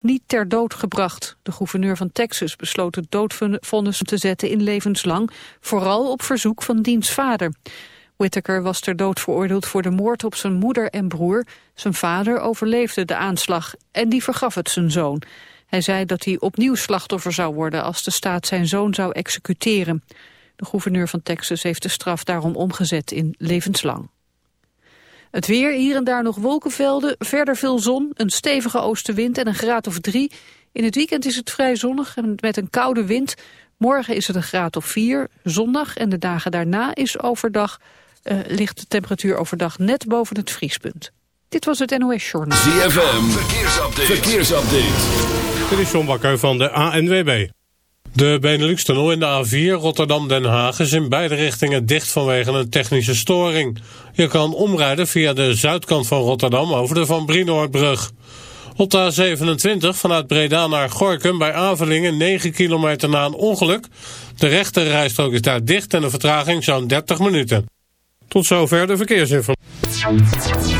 niet ter dood gebracht. De gouverneur van Texas besloot het doodvonnis te zetten in levenslang, vooral op verzoek van diens vader. Whittaker was ter dood veroordeeld voor de moord op zijn moeder en broer. Zijn vader overleefde de aanslag en die vergaf het zijn zoon. Hij zei dat hij opnieuw slachtoffer zou worden als de staat zijn zoon zou executeren. De gouverneur van Texas heeft de straf daarom omgezet in levenslang. Het weer, hier en daar nog wolkenvelden, verder veel zon, een stevige oostenwind en een graad of drie. In het weekend is het vrij zonnig en met een koude wind. Morgen is het een graad of vier, zondag en de dagen daarna is overdag, uh, ligt de temperatuur overdag net boven het vriespunt. Dit was het NOS Journal. ZFM, verkeersupdate. verkeersupdate. Dit is John Bakker van de ANWB. De Benelux-tunnel in de A4 Rotterdam-Den Haag is in beide richtingen dicht vanwege een technische storing. Je kan omrijden via de zuidkant van Rotterdam over de Van Brienoordbrug. Op de A27 vanuit Breda naar Gorkum bij Avelingen 9 kilometer na een ongeluk. De rechte rijstrook is daar dicht en de vertraging zo'n 30 minuten. Tot zover de verkeersinformatie.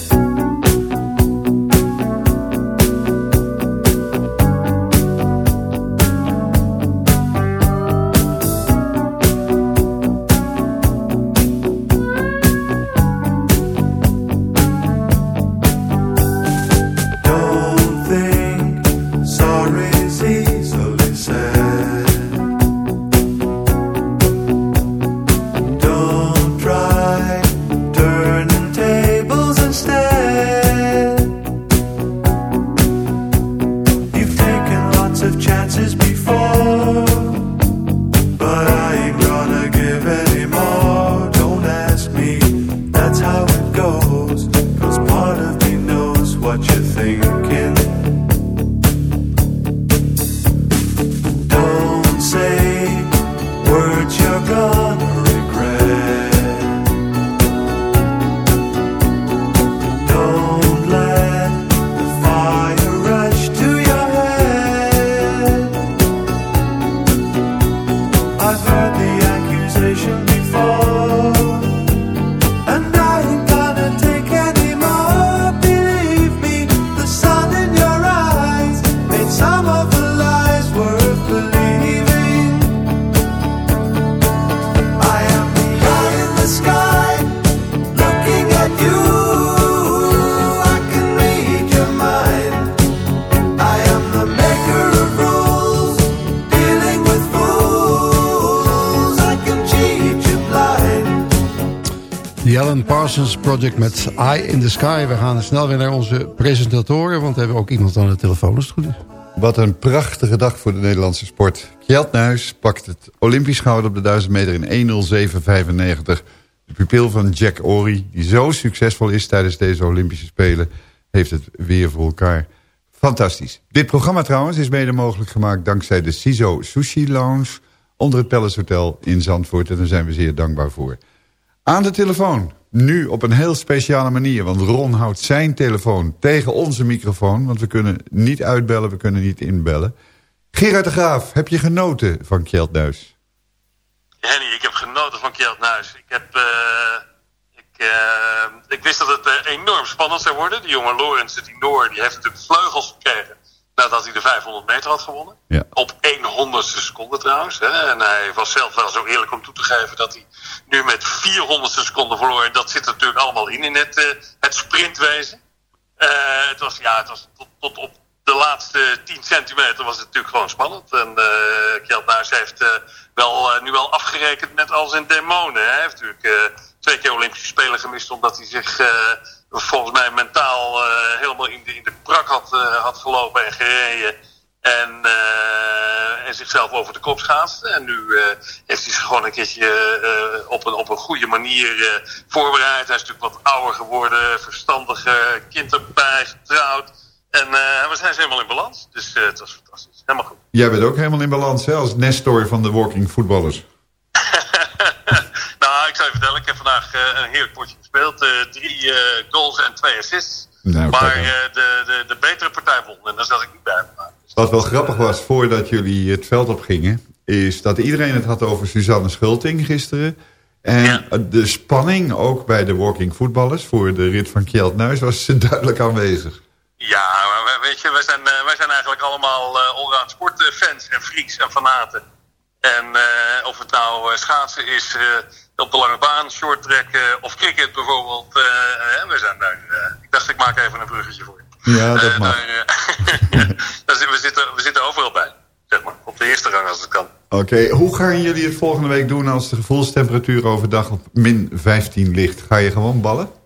Project met Eye in the Sky. We gaan snel weer naar onze presentatoren, want we hebben ook iemand aan de telefoon goed. Wat een prachtige dag voor de Nederlandse sport. Kjeld pakt het Olympisch goud op de 1000 meter in 1.07.95. De pupil van Jack Ory, die zo succesvol is tijdens deze Olympische Spelen... heeft het weer voor elkaar. Fantastisch. Dit programma trouwens is mede mogelijk gemaakt dankzij de CISO Sushi Lounge onder het Palace Hotel in Zandvoort. En daar zijn we zeer dankbaar voor. Aan de telefoon, nu op een heel speciale manier. Want Ron houdt zijn telefoon tegen onze microfoon. Want we kunnen niet uitbellen, we kunnen niet inbellen. Gerard de Graaf, heb je genoten van Kjeld Nuis? Henny, ik heb genoten van Kjeld Nuis. Ik, heb, eh, ik, eh, ik wist dat het eh, enorm spannend zou worden. Die jonge Lorenz, die Noor, die heeft natuurlijk vleugels gekregen nadat hij de 500 meter had gewonnen. Ja. Op 1 honderdste seconde trouwens. Hè. En hij was zelf wel zo eerlijk om toe te geven dat hij nu met 400 seconden verloor. En dat zit er natuurlijk allemaal in, in het, eh, het sprintwezen. Eh, het was, ja, het was tot, tot op de laatste 10 centimeter was het natuurlijk gewoon spannend. En uh, Kjeld Nuis heeft eh, wel, eh, nu wel afgerekend met al zijn demonen. Hij heeft natuurlijk eh, twee keer Olympische Spelen gemist omdat hij zich eh, volgens mij mentaal eh, helemaal in de, prak had, eh, had gelopen en gereden. En, eh, en zichzelf over de kop schaatste. En nu eh, heeft hij zich gewoon een keertje eh, op, een, op een goede manier eh, voorbereid. Hij is natuurlijk wat ouder geworden, verstandiger, kind erbij, getrouwd. En eh, we zijn helemaal in balans. Dus eh, het was fantastisch. Helemaal goed. Jij bent ook helemaal in balans, hè, als Nestor van de Walking Footballers. nou, ik zou je vertellen, ik heb vandaag eh, een heerlijk potje gespeeld. Drie goals en twee assists. Nou, maar de, de, de betere partij won. En daar zat ik niet bij. Maar, Wat wel grappig was voordat jullie het veld op gingen... is dat iedereen het had over Suzanne Schulting gisteren. En de spanning ook bij de Walking Footballers... voor de rit van Kjeld Nuis was duidelijk aanwezig. Ja, maar weet je, wij zijn, eh, wij zijn eigenlijk allemaal eh allround sportfans en freaks en fanaten. En eh, of het nou schaatsen is op de lange baan, short track of cricket bijvoorbeeld. we zijn daar. ik dacht, ik maak even een bruggetje voor je. Ja, dat mag. daar, we, zitten, we zitten overal bij, zeg maar. Op de eerste rang als het kan. Oké, hoe gaan jullie het volgende week doen als de gevoelstemperatuur overdag op min 15 ligt? Ga je gewoon ballen?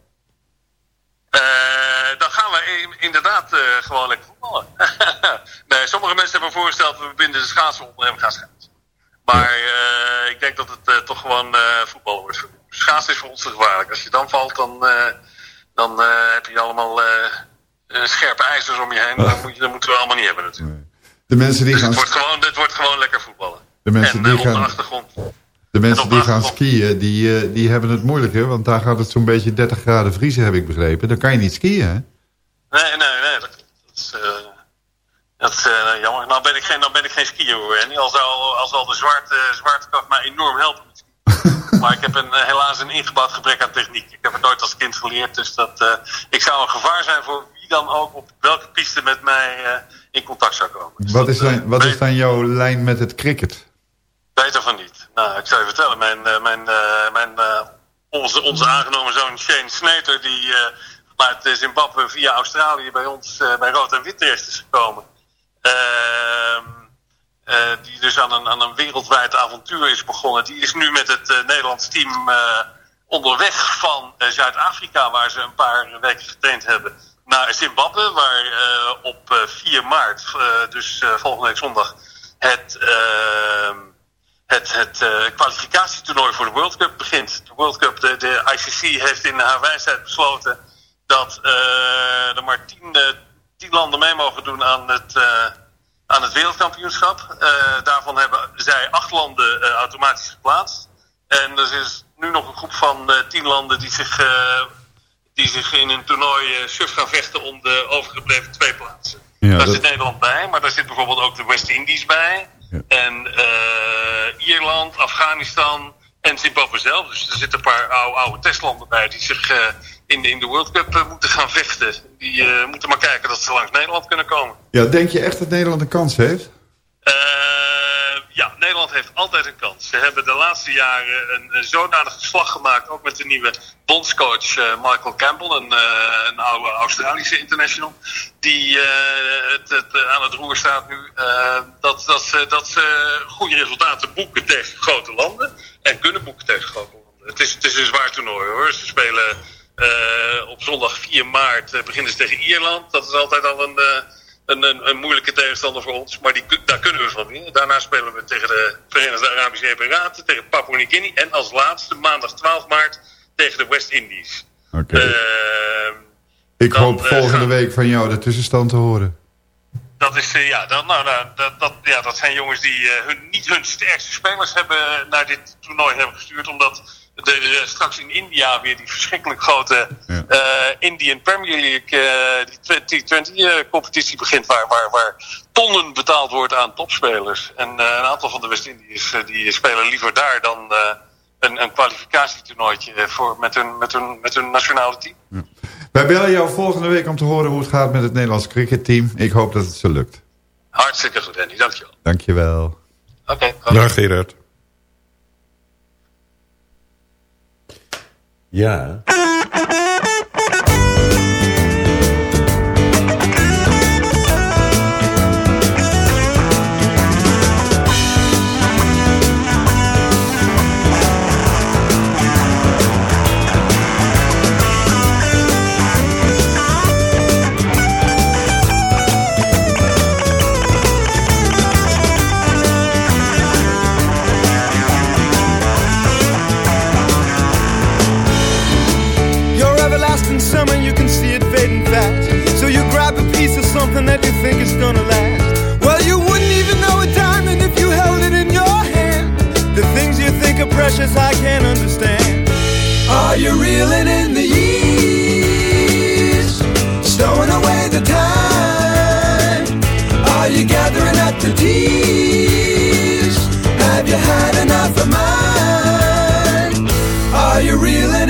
Eh, dan gaan we in- inderdaad eh, gewoon lekker voetballen. nee, sommige mensen hebben voorgesteld, we binden de schaatsen onder en we gaan schaatsen. Maar eh, ik denk dat het toch gewoon voetballen wordt. voor. Schaatsen is voor ons te gevaarlijk. Als je dan valt, dan, dan heb je allemaal scherpe ijzers om je heen. Dat, moet je, dat moeten we allemaal niet hebben natuurlijk. De mensen die Dus gaan, het, wordt gewoon, het wordt gewoon lekker voetballen. de mensen en die eh, op de gaan, achtergrond. De mensen die gaan skiën, die, eh, die hebben het moeilijker. Want daar gaat het zo'n beetje 30 graden vriezen, heb ik begrepen. Dan kan je niet skiën, hè? Nee, nee, nee. Dat, is, eh, dat is eh, jammer. Nou ben ik geen, nou ben ik geen skier hoor. En al zou, al zal de zwarte, zwaartekracht mij enorm helpen. met skiën. maar ik heb een, helaas een ingebouwd gebrek aan techniek. Ik heb het nooit als kind geleerd. Dus dat, ik zou een gevaar zijn voor wie dan ook op welke piste met mij in contact zou komen. Dus Wat dat, is, dan, wat is dan jouw lijn met het cricket? Beter van niet. Nou, ik zou je vertellen, mijn, eh, mijn, eh, mijn, eh, onze, onze aangenomen zoon Shane Snater, die eh, Zimbabwe via Australië bij ons bij Rood en Wit terecht is gekomen. Ehm, eh, die dus aan een, een wereldwijd avontuur is begonnen. Die is nu met het Nederlands team onderweg van Zuid-Afrika, waar ze een paar weken getraind hebben, naar Zimbabwe, waar op 4 maart, dus volgende week zondag, het ehm, het, het uh, kwalificatietoernooi voor de World Cup begint. De World Cup, de, de ICC heeft in haar wijsheid besloten dat uh, er maar tien, uh, tien landen mee mogen doen aan het, aan het wereldkampioenschap. daarvan hebben zij acht landen automatisch geplaatst. En er is nu nog een groep van tien landen die zich, die zich in een toernooi suf gaan vechten om de overgebleven twee plaatsen. Ja, daar dat... zit Nederland bij, maar daar zit bijvoorbeeld ook de West Indies bij. Ja. En uh, Ierland, Afghanistan en Zimbabwe zelf. Dus er zitten een paar oude, oude testlanden bij die zich uh, in, de, in de World Cup uh, moeten gaan vechten. Die moeten maar kijken dat ze langs Nederland kunnen komen. Ja, denk je echt dat Nederland een kans heeft? Uh, ja, Nederland heeft altijd een kans. Ze hebben de laatste jaren een, een zodanige slag gemaakt, ook met de nieuwe bondscoach uh, Michael Campbell, een, uh, een oude Australische international, die uh, het, het, aan het roer staat nu, dat, dat, ze, dat goede resultaten boeken tegen grote landen en kunnen boeken tegen grote landen. Het is, het is een zwaar toernooi hoor. Ze spelen op zondag 4 maart, beginnen ze tegen Ierland. Dat is altijd al een een, een, een, moeilijke tegenstander voor ons. Maar die, daar kunnen we van winnen. Daarna spelen we tegen de Verenigde Arabische Emiraten, tegen Papua Nieuw-Guinea. En als laatste maandag 12 maart tegen de West Indies. Oké. Okay. Uh, Ik dan, hoop volgende uh, week van jou de tussenstand te horen. Dat, is, eh, ja, dat, nou, nou, dat, dat, ja, dat zijn jongens die eh, hun, niet hun sterkste spelers hebben naar dit toernooi hebben gestuurd. Omdat er eh, straks in India weer die verschrikkelijk grote Ja. eh, Indian Premier League, eh, die T20-competitie begint. Waar, waar, waar tonnen betaald wordt aan topspelers. En eh, een aantal van de West-Indiërs eh, die spelen liever daar dan eh, een, een kwalificatietoernooitje voor, met, hun, met, hun, met hun nationale team. Wij bellen jou volgende week om te horen hoe het gaat met het Nederlands cricketteam. Ik hoop dat het zo lukt. Hartstikke goed, Andy. Dankjewel. Dankjewel. Oké. Dag Gerard. Ja. Gonna last. Well, you wouldn't even know a diamond if you held it in your hand. The things you think are precious, I can't understand. Are you reeling in the years? Stowing away the time? Are you gathering up the tears? Have you had enough of mine? Are you reeling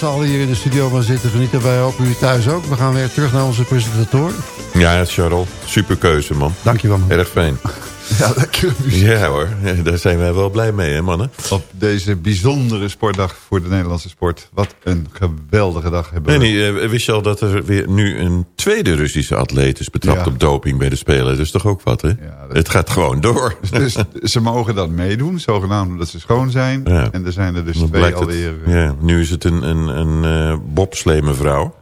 z'n allen hier in de studio van zitten genieten. Wij hopen u thuis ook. We gaan weer terug naar onze presentator. Ja, Charles. Super keuze, man. Dankjewel, man. Erg fijn. Ja, lekkere muziek. Ja hoor, Ja, daar zijn wij wel blij mee hè mannen. Op deze bijzondere sportdag voor de Nederlandse sport. Wat een geweldige dag hebben we. nee, eh, wist je al dat er weer nu een tweede Russische atleet is betrapt Ja. op doping bij de Spelen? Dat is toch ook wat hè? Het gaat gewoon door. Dus ze mogen dan meedoen, zogenaamd omdat ze schoon zijn. Ja. En er zijn er dus Dan twee het- alweer. eh, ja, nu is het een, een, een eh bobsleemevrouw.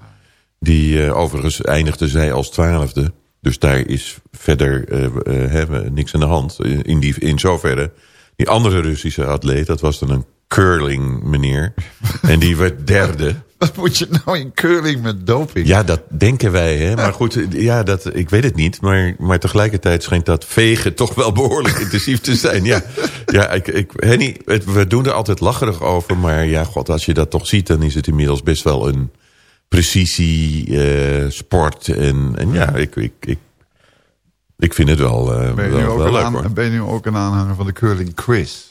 Die eh, overigens eindigde zij als twaalfde. Dus daar is verder eh, eh, hebben niks aan de hand. In, die, in zoverre. Die andere Russische atleet, dat was dan een curling meneer. en die werd derde. Wat moet je nou in curling met doping? Ja, dat denken wij. Hè? Maar goed, ja, dat, ik weet het niet. Maar, maar tegelijkertijd schijnt dat vegen toch wel behoorlijk intensief te zijn. Ja, ja ik, ik, Henny, het- we doen er altijd lacherig over. Maar ja, god, als je dat toch ziet... dan is het inmiddels best wel een precisie eh, sport. En, en ja, ik, ik, ik, ik vind het wel, eh, Ben je, nu wel, ook wel een leuk aan- hoor. ben je nu ook een aanhanger van de curling quiz?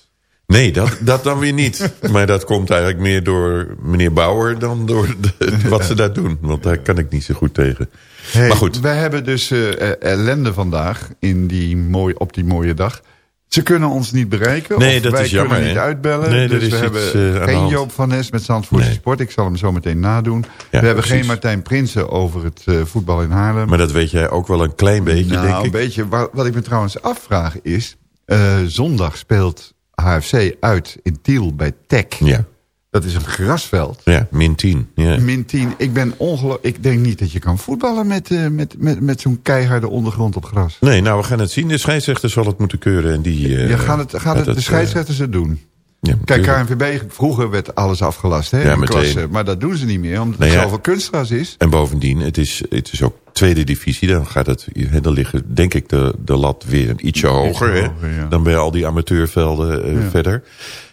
Nee, dat, dat dan weer niet. Maar dat komt eigenlijk meer door meneer Bauer... dan door de- wat ze daar doen. Want daar kan ik niet zo goed tegen. Hey, maar goed. Wij hebben dus eh, ellende vandaag in die mooi, op die mooie dag. Ze kunnen ons niet bereiken. Nee, of dat wij is jammer, kunnen niet uitbellen. Nee, dus is we iets, hebben eh, geen. Joop van Nes met Zandvoortse Nee. Sport. Ik zal hem zo meteen nadoen. Ja, we hebben precies. geen Martijn Prinsen over het eh, voetbal in Haarlem. Maar dat weet jij ook wel een klein beetje, nou, denk ik. een beetje. Wat, wat ik me trouwens afvraag is... eh, zondag speelt HFC uit in Tiel bij Tech. Ja, Dat is een grasveld. ja min 10. Ja. Min 10. Ik, ben ongelo- ik denk niet dat je kan voetballen met, eh, met, met, met zo'n keiharde ondergrond op gras. Nee, nou, we gaan het zien. De scheidsrechter zal het moeten keuren. En die, eh, Ja, gaat het, gaat het, de het, scheidsrechters het doen? eh, ja, Kijk. KNVB, vroeger werd alles afgelast hè, Ja, in meteen. klassen. Maar dat doen ze niet meer, omdat Nou het ja. zoveel kunstgras is. En bovendien, het is, het is ook tweede divisie. Dan gaat het, hè, dan liggen denk ik de, de lat weer een ietsje hoger. hoger, ja. Dan bij al die amateurvelden eh, Ja. verder.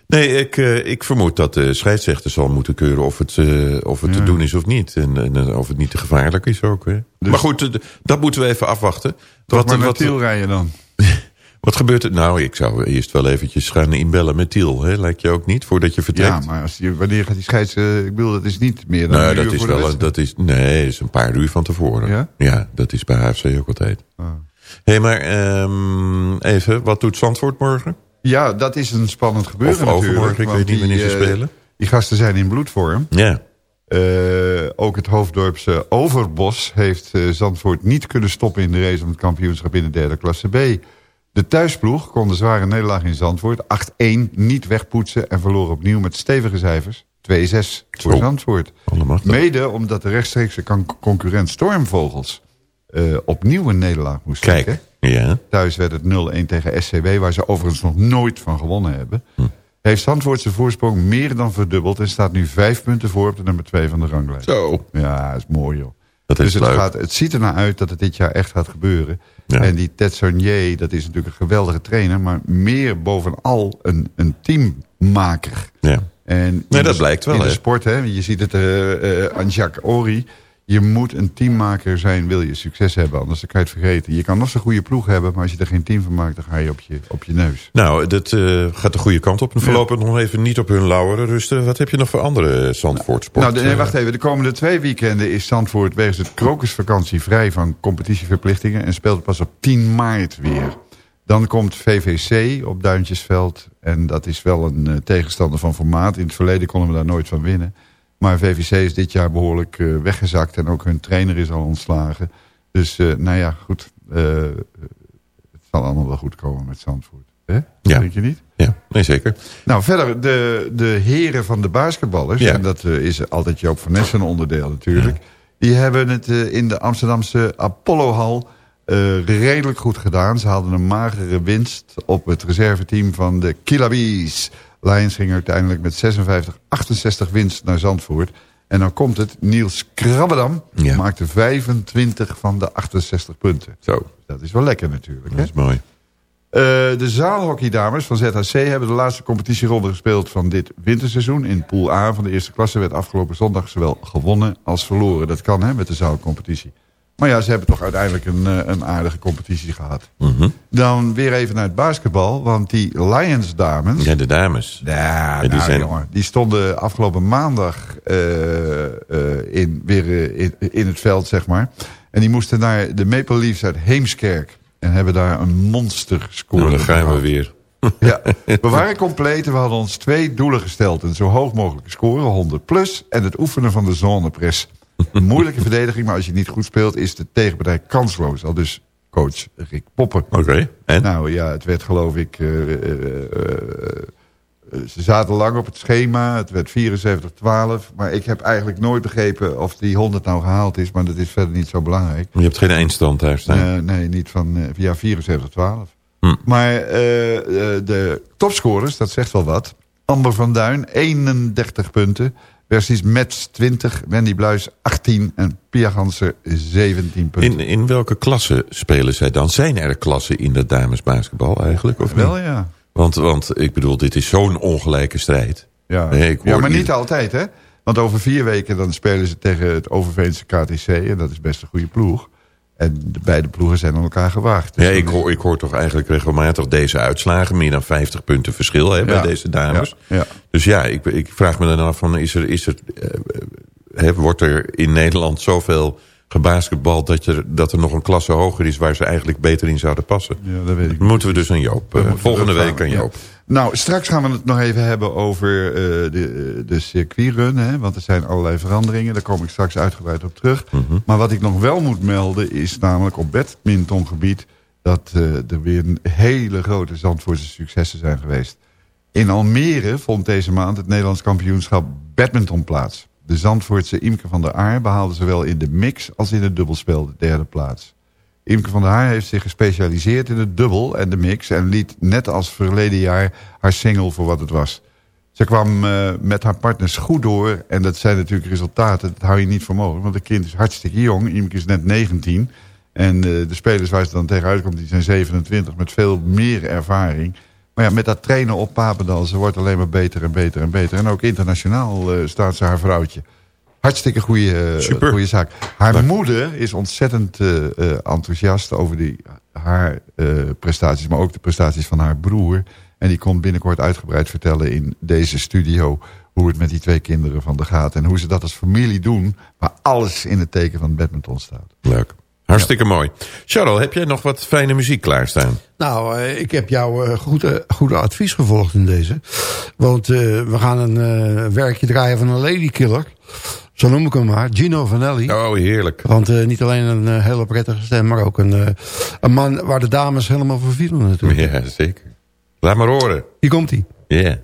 Nee, ik, eh, ik vermoed dat de scheidsrechter zal moeten keuren of het, eh, of het te doen is of niet. En, en eh, of het niet te gevaarlijk is ook. Hè. maar goed, dat moeten we even afwachten. Toch Wat, maar naar wat, Tiel rijden dan. wat gebeurt er? Nou, ik zou eerst wel eventjes gaan inbellen met Tiel. Hè? Lijkt je ook niet, voordat je vertrekt? Ja, maar als wanneer gaat die scheids... ik bedoel, dat is niet meer dan Nee, een dat uur is voor wel dat is, nee, dat is een paar uur van tevoren. Ja? dat is bij HFC ook altijd. Ah. Hé, maar ehm, even, wat doet Zandvoort morgen? Ja, dat is een spannend gebeuren Of overmorgen, natuurlijk, ik weet niet wanneer ze eh, spelen. Die gasten zijn in bloedvorm. Ja, Eh, ook het hoofddorpse Overbos heeft eh, Zandvoort niet kunnen stoppen in de race om het kampioenschap in de derde klasse B. De thuisploeg kon de zware nederlaag in Zandvoort 8-1 niet wegpoetsen en verloor opnieuw met stevige cijfers 2-6 voor Zo. Zandvoort. Mede omdat de rechtstreekse concurrent Stormvogels opnieuw een nederlaag moest Kijk, trekken. Ja. Thuis werd het 0-1 tegen SCW, waar ze overigens nog nooit van gewonnen hebben. Hm. Heeft Zandvoort zijn voorsprong meer dan verdubbeld... en staat nu vijf punten voor op de nummer 2 van de ranglijst. Zo, Ja, dat is mooi joh. dat is dus het, leuk. gaat, het ziet er naar uit dat het dit jaar echt gaat gebeuren. Ja. En die Ted Saunier, dat is natuurlijk een geweldige trainer... maar meer bovenal een, een teammaker. Ja. En Nee, dat de- blijkt wel, In de sport, hè, je ziet het aan Jacques Ori... Je moet een teammaker zijn, wil je succes hebben. Anders dan kan je het vergeten. Je kan nog zo'n goede ploeg hebben, maar als je er geen team van maakt... dan ga je op je, op je neus. Nou, dat eh, gaat de goede kant op. En voorlopig nog even niet op hun lauweren rusten. Wat heb je nog voor andere Zandvoortsport? Nou, eh, wacht even. De komende twee weekenden is Zandvoort wegens het krokusvakantie vrij van competitieverplichtingen en speelt pas op 10 maart weer. Dan komt VVC op Duintjesveld en dat is wel een eh, tegenstander van formaat. In het verleden konden we daar nooit van winnen. Maar VVC is dit jaar behoorlijk eh, weggezakt en ook hun trainer is al ontslagen. Dus eh, nou ja, goed. eh, het zal allemaal wel goed komen met Zandvoort. Hè? Ja. Denk je niet? Ja, nee zeker. Nou, verder, de, de heren van de basketballers... Ja. en dat is altijd Joop van Nessen een onderdeel natuurlijk... die hebben het in de Amsterdamse Apollohal redelijk goed gedaan. Ze hadden een magere winst op het reserveteam van de Kilabies. Lions ging uiteindelijk met 56-68 winst naar Zandvoort. En dan komt het, Niels Krabbedam Ja. maakte 25 van de 68 punten. Zo, Dat is wel lekker natuurlijk. Hè? dat is mooi. Eh, de zaalhockeydames van ZHC hebben de laatste competitieronde gespeeld van dit winterseizoen. In pool A van de eerste klasse werd afgelopen zondag zowel gewonnen als verloren. Dat kan hè, met de zaalcompetitie. Maar ja, ze hebben toch uiteindelijk een, eh, een aardige competitie gehad. Mhm. Dan weer even naar het basketbal, want die Lions dames... Ja, de dames. Ja, die nou, zijn- jongen, die stonden afgelopen maandag eh, eh, in, weer in, in het veld, zeg maar. En die moesten naar de Maple Leafs uit Heemskerk. En hebben daar een monster score. Nou, dan gaan we weer. Ja, we waren compleet en we hadden ons twee doelen gesteld. Een zo hoog mogelijke score, 100 plus. En het oefenen van de zonepress. Een moeilijke verdediging, maar als je niet goed speelt... is de tegenpartij kansloos. Al dus coach Rick Poppen. Oké, en? Nou ja, het werd geloof ik... eh, eh, eh, ze zaten lang op het schema. Het werd 74-12. Maar ik heb eigenlijk nooit begrepen of die 100 nou gehaald is. Maar dat is verder niet zo belangrijk. Je hebt geen eindstand staan. Eh, nee, niet van... ja, 74-12. Hm. Maar de topscorers, dat zegt wel wat. Amber van Duin, 31 punten. Versus Mets 20, Wendy Bluis 18 en Pia Ganser 17 punten. In, in welke klasse spelen zij dan? Zijn er klassen in het damesbasketbal eigenlijk? Of Wel niet? ja. Want, want ik bedoel, dit is zo'n ongelijke strijd. Ja, Nee, ja maar niet- niet altijd hè. Want over vier weken dan spelen ze tegen het Overveense KTC. En dat is best een goede ploeg. En de beide ploegen zijn aan elkaar gewaagd. Dus Ja, ik hoor, ik hoor toch eigenlijk regelmatig deze uitslagen. Meer dan 50 punten verschil hè, bij Ja. deze dames. Ja, ja. Dus ja, ik, ik vraag me dan af van, is er, is er, eh, hè, wordt er in Nederland zoveel gebasketbald dat, je, dat er nog een klasse hoger is waar ze eigenlijk beter in zouden passen? Ja, dat weet ik moeten we dus aan Joop. Moeten volgende week aan ja. Joop. Nou, straks gaan we het nog even hebben over eh, de, de circuitrun. Hè, want er zijn allerlei veranderingen. Daar kom ik straks uitgebreid op terug. Mhm. Maar wat ik nog wel moet melden is namelijk op badmintongebied... dat eh, er weer een hele grote Zandvoortse successen zijn geweest. In Almere vond deze maand het Nederlands kampioenschap badminton plaats. De Zandvoortse Imke van der Aar behaalde zowel in de mix als in het dubbelspel de derde plaats. Imke van der Haar heeft zich gespecialiseerd in het dubbel en de mix... en liet net als verleden jaar haar single voor wat het was. Ze kwam eh, met haar partners goed door en dat zijn natuurlijk resultaten. Dat hou je niet voor mogelijk, want het kind is hartstikke jong. Imke is net 19 en eh, de spelers waar ze dan tegenuit komt... die zijn 27 met veel meer ervaring. Maar ja, met dat trainen op Papendal, ze wordt alleen maar beter en beter en beter. En ook internationaal eh, staat ze haar vrouwtje. Hartstikke goede, Super. goede zaak. Haar moeder is ontzettend eh, eh, enthousiast over die, haar eh, prestaties... maar ook de prestaties van haar broer. En die komt binnenkort uitgebreid vertellen in deze studio... hoe het met die twee kinderen van de gaat... en hoe ze dat als familie doen... maar alles in het teken van badminton staat. Leuk. Hartstikke mooi. Charles, heb jij nog wat fijne muziek klaarstaan? Nou, eh, ik heb jouw eh, goede, goede advies gevolgd in deze. Want eh, we gaan een eh, werkje draaien van een ladykiller. Zo noem ik hem maar. Gino Vanelli. Oh, heerlijk. Want eh, niet alleen een eh, hele prettige stem, maar ook een, eh, een man waar de dames helemaal voor vielen natuurlijk. Ja, zeker. Laat maar horen. Hier komt hij. Ja.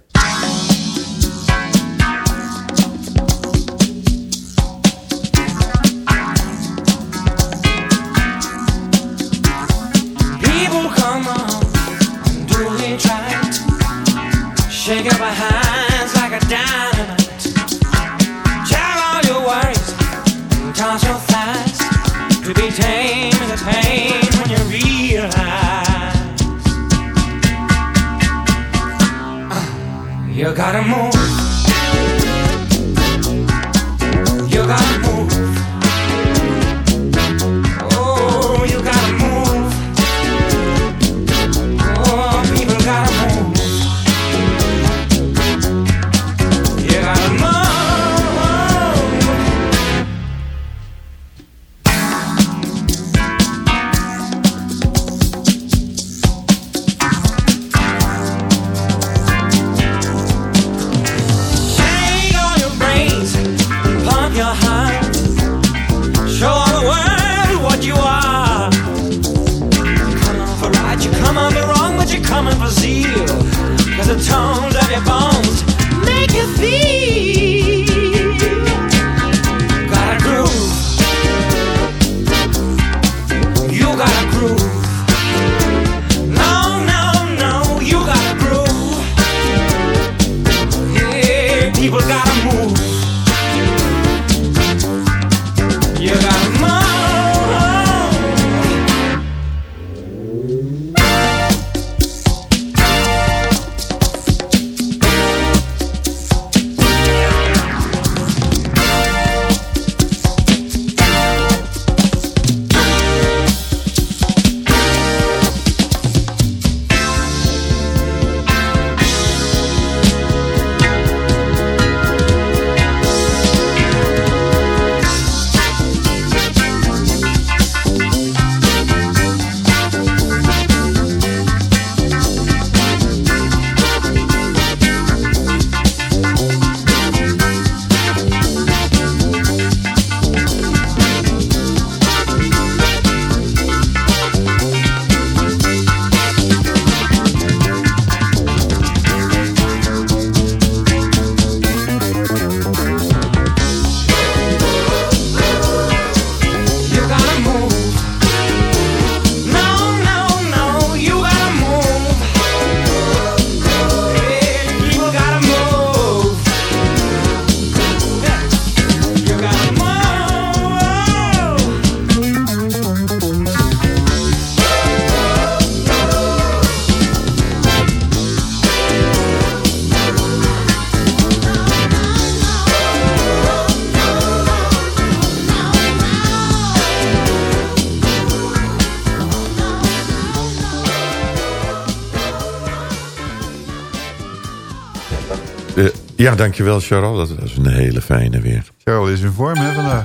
Ja, dankjewel Charles. Dat was een hele fijne weer. Charles is in vorm hè, vandaag.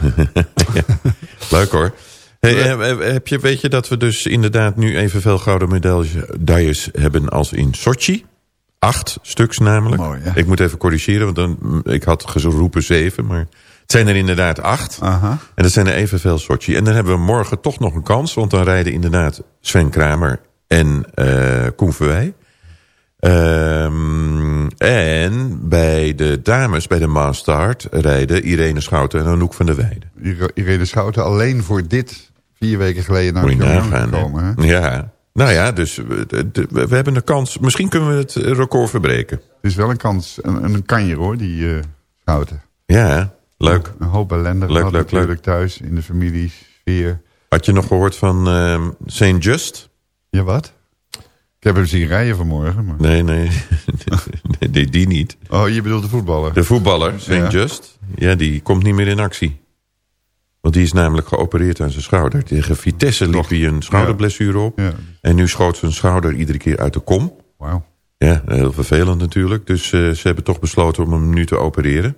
Leuk hoor. Hey, eh, eh, heb je, weet je dat we dus inderdaad nu evenveel gouden medailles hebben als in Sochi? Acht stuks namelijk. Mooi, ja. Ik moet even corrigeren, want dan, mm, ik had geroepen zeven, maar het zijn er inderdaad acht. Aha. En dat zijn er evenveel Sochi. En dan hebben we morgen toch nog een kans, want dan rijden inderdaad Sven Kramer en eh Koen Verwij. Ehm, en bij de dames, bij de Maastart, rijden Irene Schouten en Anouk van der Weijden. Ire- Irene Schouten alleen voor dit vier weken geleden naar Moet hè? gekomen. Hè? Ja, nou ja, dus we, de- de- we hebben een kans. Misschien kunnen we het record verbreken. Het is wel een kans, een, een kanjer hoor, die eh, Schouten. Ja, leuk. Een hoop ellende Leuk, leuk, natuurlijk thuis, in de familie, sfeer. Had je nog gehoord van ehm St. Just? Ja, wat? Heb hem zien rijden vanmorgen. Maar... Nee, nee. nee, die- die niet. Oh, je bedoelt de voetballer? De voetballer, St. Ja. Just, ja, die komt niet meer in actie. Want die is namelijk geopereerd aan zijn schouder. Tegen Vitesse liep hij een schouderblessure op. Ja. En nu schoot zijn schouder iedere keer uit de kom. Wauw. Ja, heel vervelend natuurlijk. Dus eh, ze hebben toch besloten om hem nu te opereren.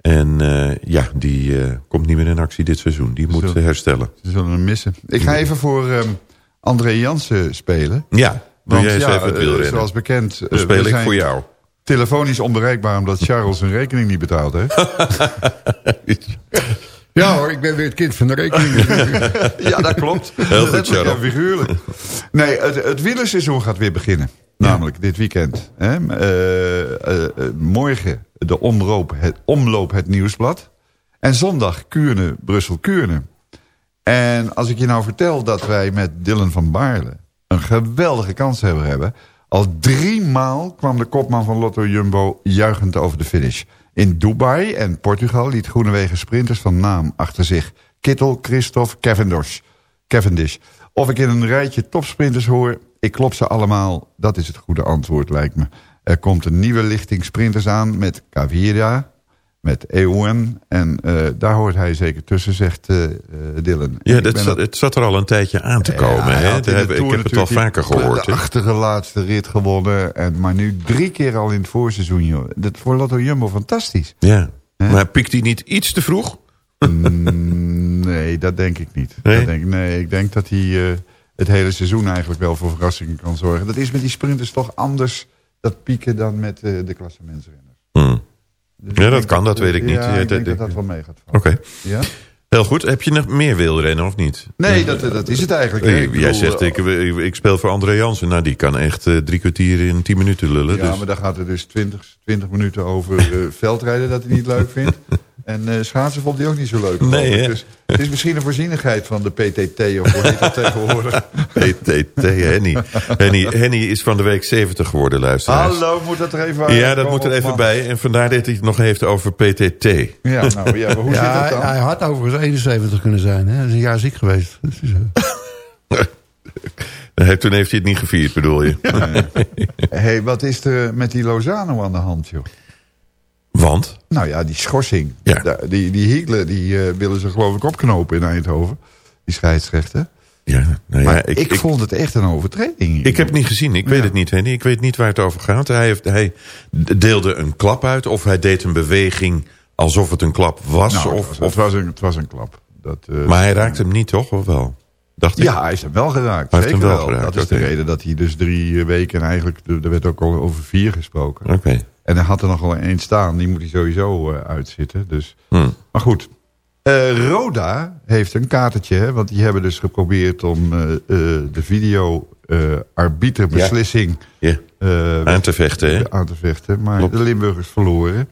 En eh, ja, die eh, komt niet meer in actie dit seizoen. Die moet herstellen. Ze zullen hem missen. Ik ga even voor ehm, André Jansen spelen. Ja, Want jij ja, even het eh, zoals bekend... Dan eh, speel ik voor jou. Telefonisch onbereikbaar omdat Charles zijn rekening niet betaald heeft. Ja hoor, ik ben weer het kind van de rekening. ja, dat klopt. Heel goed, Charles. figuurlijk. Nee, het, het wielerseizoen gaat weer beginnen. Namelijk dit weekend. Hè? Eh, eh, eh, morgen de omloop het, omloop het Nieuwsblad. En zondag Kuurne, Brussel-Kuurne. En als ik je nou vertel dat wij met Dylan van Baarle... een geweldige kans hebben hebben... al drie maal kwam de kopman van Lotto Jumbo juichend over de finish. In Dubai en Portugal liet Groenewegen sprinters van naam achter zich. Kittel, Christophe, Cavendish. Cavendish. Of ik in een rijtje topsprinters hoor, ik klop ze allemaal. Dat is het goede antwoord, lijkt me. Er komt een nieuwe lichting sprinters aan met Caviria, met Ewan. En eh, daar hoort hij zeker tussen, zegt eh, eh, Dylan. Ja, dat zat, het zat er al een tijdje aan te komen. hè? ik heb het al vaker gehoord. De hè? achtige laatste rit gewonnen. En, maar nu drie keer al in het voorseizoen. Joh. Dat voor Lotto Jumbo fantastisch. Ja. Maar piekt hij niet iets te vroeg? Mm, nee, dat denk ik niet. Nee? Dat denk, ik- nee, ik denk dat hij het hele seizoen eigenlijk wel voor verrassingen kan zorgen. Dat is met die sprinters toch anders, dat pieken, dan met de klassementsrenners. Dus Ja, dat kan, dat weet ik niet. Ja, ik denk dat- dat dat wel mee gaat. Oké. Ja? Heel goed. Heb je nog meer wielrennen of niet? Nee, dat, dat is het eigenlijk. hè. Eh, Jij zegt, eh, ik, ik, speel voor André Jansen. Nou, die kan echt eh, drie kwartier in tien minuten lullen. Ja, dus. maar daar gaat er dus 20, 20 minuten over eh, veldrijden dat hij niet leuk vindt. En eh, schaatsen vond hij ook niet zo leuk. Nee? Dus het is misschien een voorzienigheid van de PTT of hoe heet dat tegenwoordig. PTT, Henny. Henny. Henny is van de week 70 geworden, luisteraars. Hallo, moet dat er even Ja, dat moet er even man? bij. En vandaar dat hij het nog heeft over PTT. Ja, nou ja, maar hoe Ja, zit dat hij, dan? hij had overigens 71 kunnen zijn. Hè? Hij is een jaar ziek geweest. Dat is, Toen heeft hij het niet gevierd, bedoel je? hey, wat is er met die Lozano aan de hand, joh? Want? Nou ja, die schorsing. Ja. Die, die Hiegler, die eh, willen ze geloof ik opknopen in Eindhoven. Die scheidsrechter. Ja, nou ja, maar ik, ik, vond het echt een overtreding. ik heb het niet gezien. Ik weet het niet, Henny. Ik weet niet waar het over gaat. Hij, heeft, hij deelde een klap uit. Of hij deed een beweging alsof het een klap was. Nou, of, het, was, of, het, was een, het was een klap. Dat, eh, maar hij raakte hem niet, toch? Of wel? Dacht ik. Ja, hij is hem wel geraakt. Hij Zeker hem wel wel. geraakt, Dat is de reden dat hij dus drie weken en eigenlijk... Er werd ook al over vier gesproken. Oké. En hij had er nog wel één staan. Die moet hij sowieso eh, uitzitten. Dus. Hm. Maar goed. Eh, Roda heeft een katertje. Hè, want die hebben dus geprobeerd om eh, de video arbiterbeslissing Ja. Aan te vechten, hè? aan te vechten. Maar Klopt. de Limburgers verloren.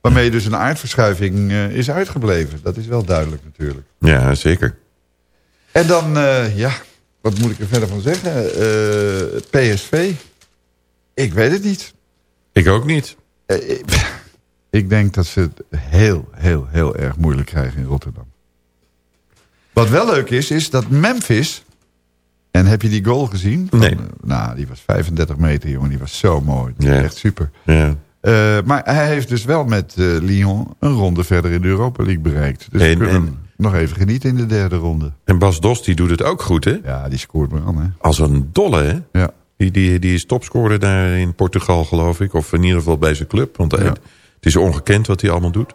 Waarmee dus een aardverschuiving is uitgebleven. Dat is wel duidelijk natuurlijk. Ja, zeker. En dan, ja, wat moet ik er verder van zeggen? PSV? Ik weet het niet. Ik ook niet. Eh, ik, ik denk dat ze het heel, heel, heel erg moeilijk krijgen in Rotterdam. Wat wel leuk is, is dat Memphis... En heb je die goal gezien? Van, Nee. eh, nou, die was 35 meter, jongen. Die was zo mooi. Die was Ja. Echt super. Ja. Eh, maar hij heeft dus wel met eh, Lyon een ronde verder in de Europa League bereikt. Dus En- we kunnen en- nog even genieten in de derde ronde. En Bas Dost, die doet het ook goed, hè? Ja, die scoort maar aan, hè? Als een dolle, hè? Ja. Die, die, die is topscorer daar in Portugal, geloof ik. Of in ieder geval bij zijn club. Want hij- Ja. het is ongekend wat hij allemaal doet.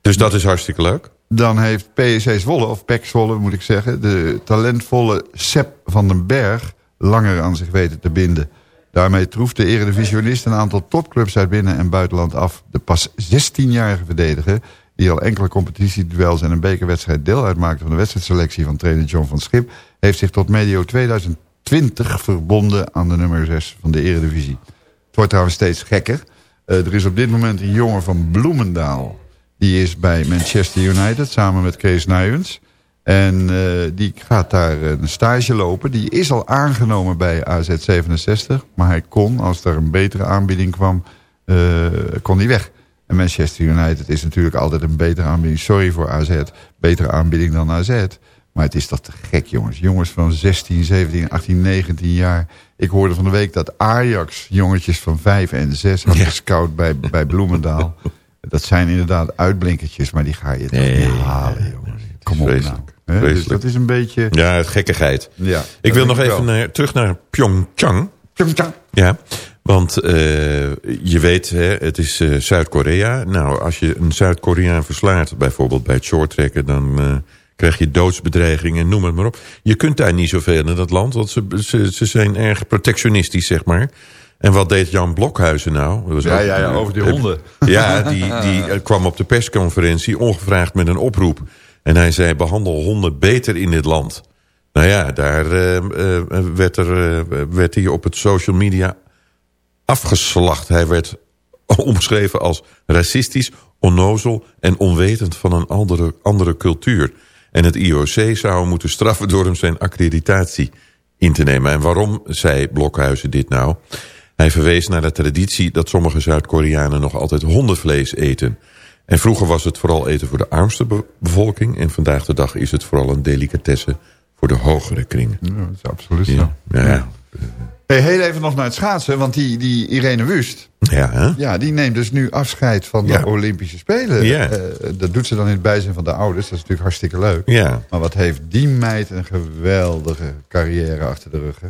Dus dat is hartstikke leuk. Dan heeft PSC Zwolle, of PEC Zwolle moet ik zeggen... de talentvolle Sepp van den Berg langer aan zich weten te binden. Daarmee troeft de eredivisionist een aantal topclubs uit binnen- en buitenland af. De pas 16-jarige verdediger, die al enkele competitieduels... en een bekerwedstrijd deel uitmaakte van de wedstrijdselectie van trainer John van Schip... heeft zich tot medio 2020 verbonden aan de nummer 6 van de eredivisie. Het wordt trouwens steeds gekker. Eh, er is op dit moment een jongen van Bloemendaal... Die is bij Manchester United samen met Kees Nuyens. En eh, die gaat daar een stage lopen. Die is al aangenomen bij AZ67. Maar hij kon, als er een betere aanbieding kwam, eh, kon hij weg. En Manchester United is natuurlijk altijd een betere aanbieding. Sorry voor AZ. Betere aanbieding dan AZ. Maar het is toch te gek, jongens. Jongens van 16, 17, 18, 19 jaar. Ik hoorde van de week dat Ajax jongetjes van 5 en 6 had gescout bij, bij Bloemendaal. Dat zijn inderdaad uitblinkertjes, maar die ga je toch niet halen, jongens. Kom op nou. Dus dat is een beetje... Ja, gekkigheid. Ja, ik dat wil nog ik even naar, terug naar Pyeongchang. Pyeongchang. Ja, want eh, je weet, hè, het is eh, Zuid-Korea. Nou, als je een Zuid-Koreaan verslaat, bijvoorbeeld bij het shorttrekken... dan eh, krijg je doodsbedreigingen en noem het maar op. Je kunt daar niet zoveel in dat land, want ze, ze, ze zijn erg protectionistisch, zeg maar. En wat deed Jan Blokhuizen nou? Dat was Ja, ook- ja, ja, over die honden. Ja, die, die eh, kwam op de persconferentie ongevraagd met een oproep. En hij zei, behandel honden beter in dit land. Nou ja, daar eh, eh, werd, er, werd hij op het social media afgeslacht. Hij werd omschreven als racistisch, onnozel en onwetend van een andere, andere cultuur. En het IOC zou moeten straffen door hem zijn accreditatie in te nemen. En waarom zei Blokhuizen dit nou? Hij verwees naar de traditie dat sommige Zuid-Koreanen nog altijd hondenvlees eten. En vroeger was het vooral eten voor de armste be- bevolking. En vandaag de dag is het vooral een delicatesse voor de hogere kringen. Ja, dat is absoluut zo. Ja, ja, Hey, heel even nog naar het schaatsen, want die, die Irene Wust... ja. hè? Ja, die neemt dus nu afscheid van de Ja. Olympische Spelen. Ja. Eh, dat doet ze dan in het bijzijn van de ouders. Dat is natuurlijk hartstikke leuk. ja. Maar wat heeft die meid een geweldige carrière achter de rug. Hè?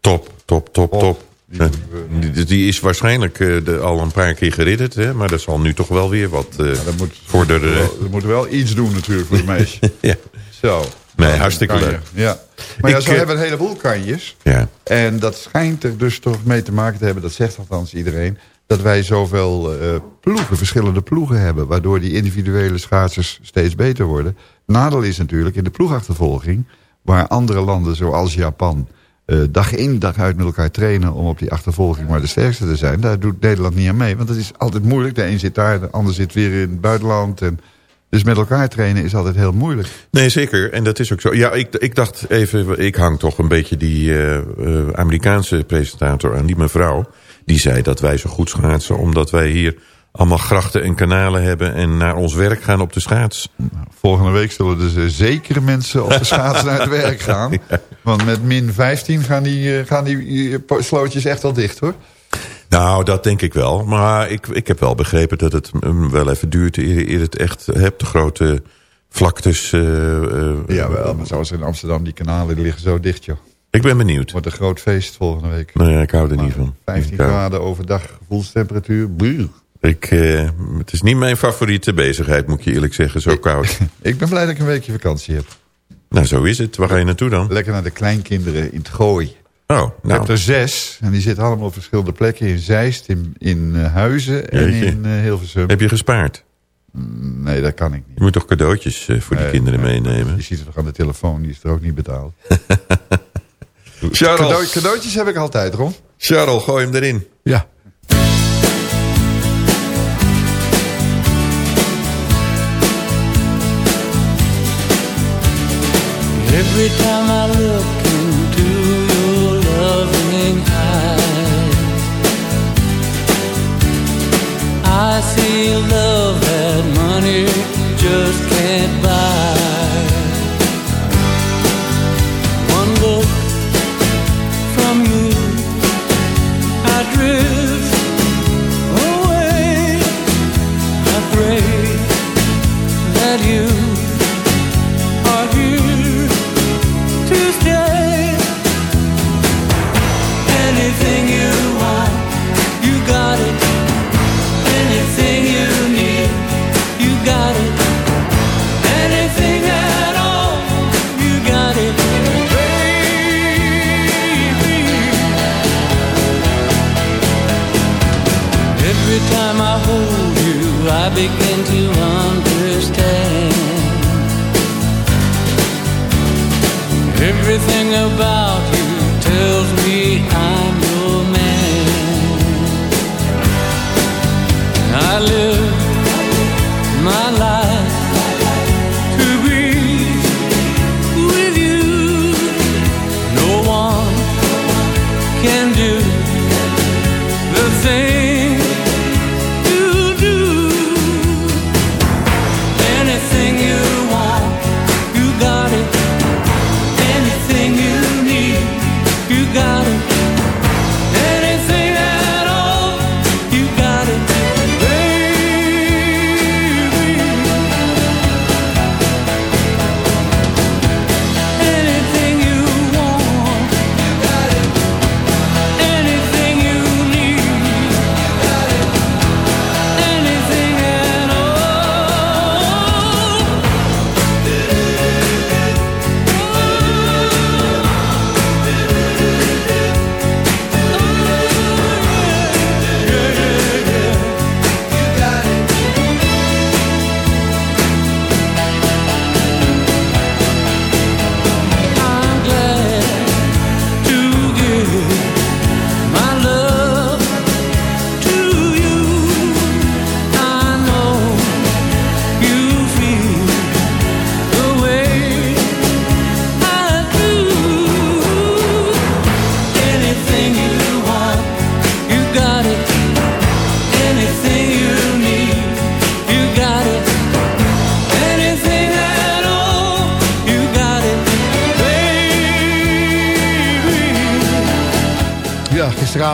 Top, top, top, Top. top. Die Die, die is waarschijnlijk eh, de, al een paar keer geridderd, hè? maar dat zal nu toch wel weer wat eh, Dat moet, voor de... wel, dat moet wel iets doen natuurlijk voor het meisje. ja. Zo. Nee, hartstikke Kanje. leuk. Ja. Maar ja, zo eh, hebben een heleboel kanjes. ja. En dat schijnt er dus toch mee te maken te hebben, dat zegt althans iedereen... dat wij zoveel eh, ploegen, verschillende ploegen hebben... waardoor die individuele schaatsers steeds beter worden. Nadeel is natuurlijk in de ploegachtervolging... waar andere landen zoals Japan eh, dag in dag uit met elkaar trainen... om op die achtervolging maar de sterkste te zijn. Daar doet Nederland niet aan mee, want dat is altijd moeilijk. De een zit daar, de ander zit weer in het buitenland... En, dus met elkaar trainen is altijd heel moeilijk. Nee, zeker. En dat is ook zo. Ja, ik, ik dacht even, ik hang toch een beetje die eh, eh, Amerikaanse presentator aan, die mevrouw. Die zei dat wij zo goed schaatsen, omdat wij hier allemaal grachten en kanalen hebben... en naar ons werk gaan op de schaats. Volgende week zullen dus eh, zekere mensen op de schaats naar het werk gaan. Want met min 15 gaan die, gaan die slootjes echt wel dicht hoor. Nou, dat denk ik wel. Maar ik, ik heb wel begrepen dat het mm, wel even duurt... eer, eer het echt hebt, de grote vlaktes... eh, Ja, wel, maar zoals in Amsterdam, die kanalen die liggen zo dicht joh. Ik ben benieuwd. Wordt een groot feest volgende week. Nou ja, ik hou er niet van. 15 Ik hou- graden overdag, gevoelstemperatuur. Buur. Ik, eh, het is niet mijn favoriete bezigheid, moet ik je eerlijk zeggen. Zo koud. Ik ben blij dat ik een weekje vakantie heb. nou, zo is het. Waar ga je naartoe dan? Lekker naar de kleinkinderen in het Gooi. Oh, Ik nou. heb er zes en die zitten allemaal op verschillende plekken. In Zeist, in, in eh, Huizen en Jeetje. in eh, Hilversum. Heb je gespaard? Nee, dat kan ik niet. Je moet toch cadeautjes eh, voor die kinderen nee, meenemen? Je ziet het toch aan de telefoon, die is er ook niet betaald. Charles, Cadeau- cadeautjes heb ik altijd, Ron. Charles, gooi hem erin. Ja. Every time I love that money just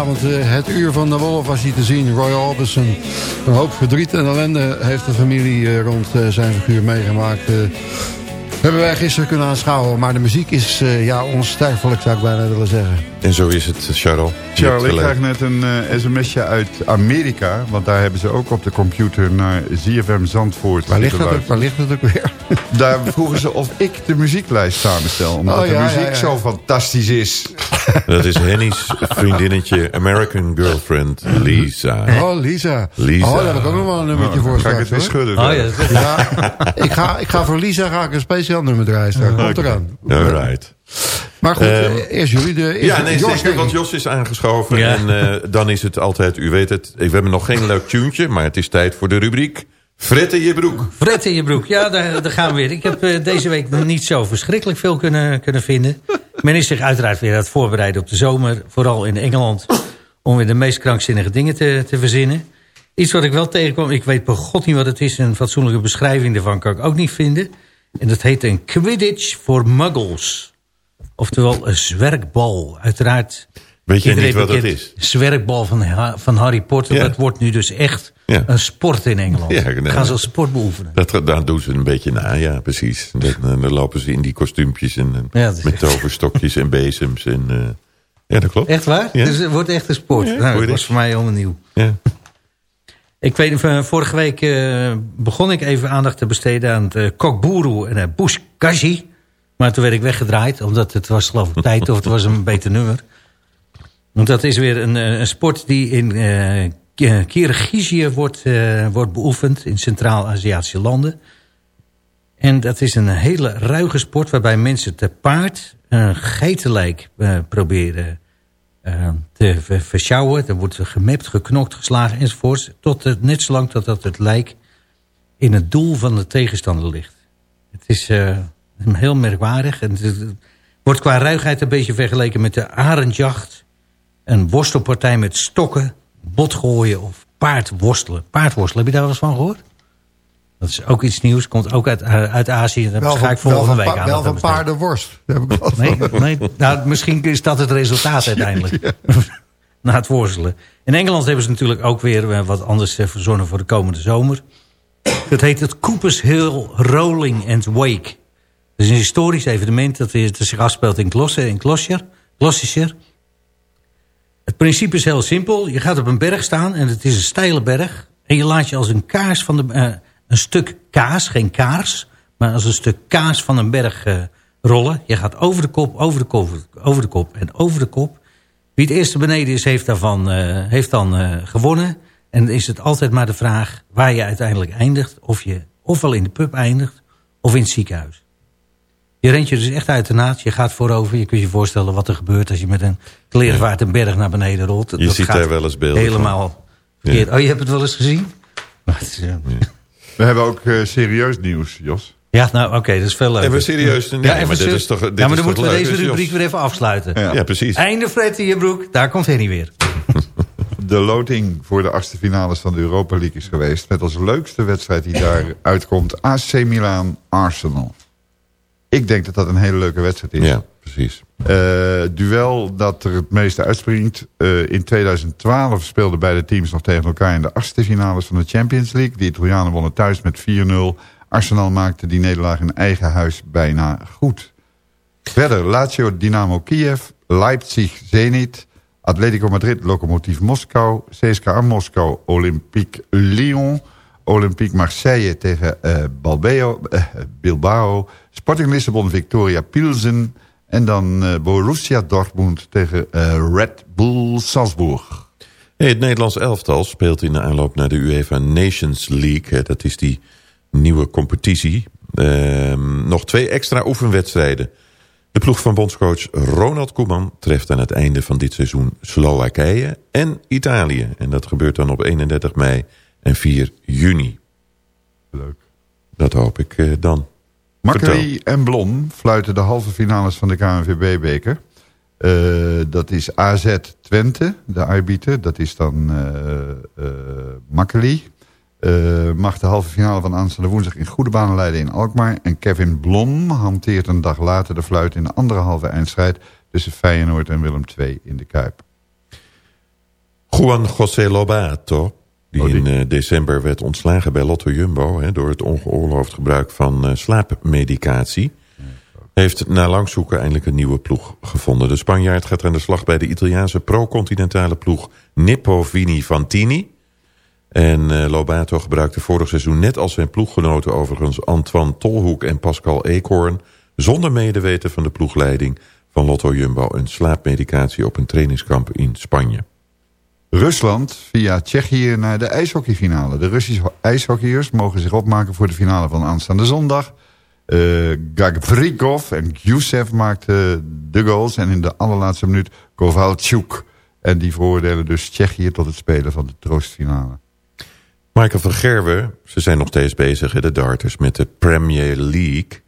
Eh, het uur van de wolf was hij te zien. Roy Orbison. Een hoop verdriet en ellende heeft de familie eh, rond eh, zijn figuur meegemaakt. Eh. hebben wij gisteren kunnen aanschouwen. Maar de muziek is eh, ja, onsterfelijk, zou ik bijna willen zeggen. En zo is het, Charles. Je hebt Charles, ik krijg net een eh, sms'je uit Amerika. Want daar hebben ze ook op de computer naar ZFM Zandvoort. Waar ligt, het ook, waar ligt het ook weer? Daar vroegen ze of ik de muzieklijst samenstel. Omdat Oh, ja, de muziek ja, ja. zo fantastisch is. Dat is Henny's vriendinnetje, American girlfriend, Lisa. Oh, Lisa. Lisa. Oh, daar heb ik ook nog wel een nummertje Nou, voor ga ik het weer schudden. Oh ja, dat- ik ga, ik ga voor Lisa ga ik een speciaal nummer draaien straks. Komt eraan. Alright. Maar goed, Ehm, eh, eerst jullie. De, eerst Ja, nee, Jos, zeker, want. Jos is aangeschoven. Ja. En eh, dan is het altijd, u weet het, we hebben nog geen leuk tuentje... maar het is tijd voor de rubriek Fret in je broek. Fred in je broek, ja, daar, daar gaan we weer. Ik heb eh, deze week nog niet zo verschrikkelijk veel kunnen, kunnen vinden. Men is zich uiteraard weer aan het voorbereiden op de zomer. Vooral in Engeland. Om weer de meest krankzinnige dingen te, te verzinnen. Iets wat ik wel tegenkwam, ik weet bij god niet wat het is. Een fatsoenlijke beschrijving daarvan kan ik ook niet vinden. En dat heet een Quidditch voor muggles. Oftewel een zwerkbal. Uiteraard... Weet iedereen niet wat dat is? Zwerkbal van, van Harry Potter. Ja. Dat wordt nu dus echt Ja. een sport in Engeland. Ja, nee. Gaan ze als sport beoefenen. Dat, daar doen ze een beetje na, ja, precies. Dan, dan lopen ze in die kostuumpjes en, Ja, is met toverstokjes en bezems. En, eh, ja, dat klopt. Echt waar? Dus het wordt echt een sport. Nou, dat je was voor mij helemaal nieuw. Ja. Ik weet, eh, vorige week eh, begon ik even aandacht te besteden aan het uh, en uh, Bush. Maar toen werd ik weggedraaid, omdat het was geloof ik tijd of het was een beter nummer. Want dat is weer een, sport die in uh, Kirgizië wordt, wordt beoefend, in Centraal-Aziatische landen. En dat is een hele ruige sport waarbij mensen te paard een geitenlijk proberen te versjouwen. Er wordt gemapt, geknokt, geslagen enzovoorts. Tot het, net zolang totdat het lijk in het doel van de tegenstander ligt. Het is uh, heel merkwaardig. En het wordt qua ruigheid een beetje vergeleken met de arendjacht. Een worstelpartij met stokken, botgooien of paardworstelen. Paardworstelen, heb je daar wel eens van gehoord? Dat is ook iets nieuws. Komt ook uit, uit Azië. Dat wel ga ik volgende week aan. Wel van paardenworst. Daar heb ik wat nee, nee, nou, misschien is dat het resultaat uiteindelijk. Ja. Na het worstelen. In Engeland hebben ze natuurlijk ook weer wat anders verzonnen voor de komende zomer. Dat heet het Coopers Hill Rolling and Wake. Dat is een historisch evenement dat zich afspeelt in Gloucester. In Gloucester, Gloucestershire. Het principe is heel simpel. Je gaat op een berg staan en het is een steile berg. En je laat je als een kaars van de... Uh, een stuk kaas, geen kaars... maar als een stuk kaas van een berg uh, rollen. Je gaat over de kop, over de kop, over de kop en over de kop. Wie het eerste beneden is, heeft, daarvan, uh, heeft dan gewonnen. En dan is het altijd maar de vraag waar je uiteindelijk eindigt. Of je ofwel in de pub eindigt of in het ziekenhuis. Je rent je dus echt uit de naad. Je gaat voorover. Je kunt je voorstellen wat er gebeurt als je met een klerenvaart een berg naar beneden rolt. Je ziet daar wel eens beelden Helemaal verkeerd. Oh, je hebt het wel eens gezien? Maar het is, eh, We hebben ook eh, serieus nieuws, Jos. Ja, nou oké, dat is veel leuker. Hebben we serieus? Nee, ja, maar dit is toch- dit ja, maar is dan toch moeten we leuk, deze rubriek Jos? weer even afsluiten. Ja. Ja, precies. Einde Fred in je broek, daar komt Henny weer. De loting voor de achtste finales van de Europa League is geweest. Met als leukste wedstrijd die daar uitkomt AC Milan Arsenal. Ik denk dat dat een hele leuke wedstrijd is. Ja, precies. Eh, duel dat er het meeste uitspringt. Eh, in 2012 speelden beide teams nog tegen elkaar in de achtste finales van de Champions League. De Italianen wonnen thuis met 4-0. Arsenal maakte die nederlaag in eigen huis bijna goed. Verder Lazio Dynamo Kiev, Leipzig Zenit, Atletico Madrid Lokomotiv Moskou, CSKA Moskou Olympique Lyon, Olympique Marseille tegen eh, Balbeo, Bilbao, Sporting Lissabon Victoria Pilsen en dan eh, Borussia Dortmund tegen eh, Red Bull Salzburg. Hey, het Nederlands elftal speelt in de aanloop naar de UEFA Nations League. hè, Dat is die nieuwe competitie. Ehm, nog twee extra oefenwedstrijden. De ploeg van bondscoach Ronald Koeman treft aan het einde van dit seizoen Slowakije en Italië. En dat gebeurt dan op 31 mei en 4 juni. Leuk. Dat hoop ik eh, dan. Makkeli en Blom fluiten de halve finales van de KNVB-beker. Eh, dat is AZ Twente, de arbiter. Dat is dan Makkeli. Eh, mag de halve finale van aanstaande woensdag in goede banen leiden in Alkmaar. En Kevin Blom hanteert een dag later de fluit in de andere halve eindstrijd... tussen Feyenoord en Willem II in de Kuip. Juan José Lobato, die, Oh, die. in eh, december werd ontslagen bij Lotto Jumbo... Hè, door het ongeoorloofd gebruik van eh, slaapmedicatie... heeft na lang zoeken eindelijk een nieuwe ploeg gevonden. De Spanjaard gaat aan de slag bij de Italiaanse pro-continentale ploeg... Nippo Vini Fantini. En eh, Lobato gebruikte vorig seizoen net als zijn ploeggenoten... overigens Antoine Tolhoek en Pascal Eekhoorn... zonder medeweten van de ploegleiding van Lotto Jumbo... een slaapmedicatie op een trainingskamp in Spanje. Rusland via Tsjechië naar de ijshockeyfinale. De Russische ijshockeyers mogen zich opmaken voor de finale van aanstaande zondag. Eh Gagvrikov en Gusev maakten de goals. En in de allerlaatste minuut Kovalchuk. En die veroordelen dus Tsjechië tot het spelen van de troostfinale. Michael van Gerwen, ze zijn nog steeds bezig, de darters, met de Premier League.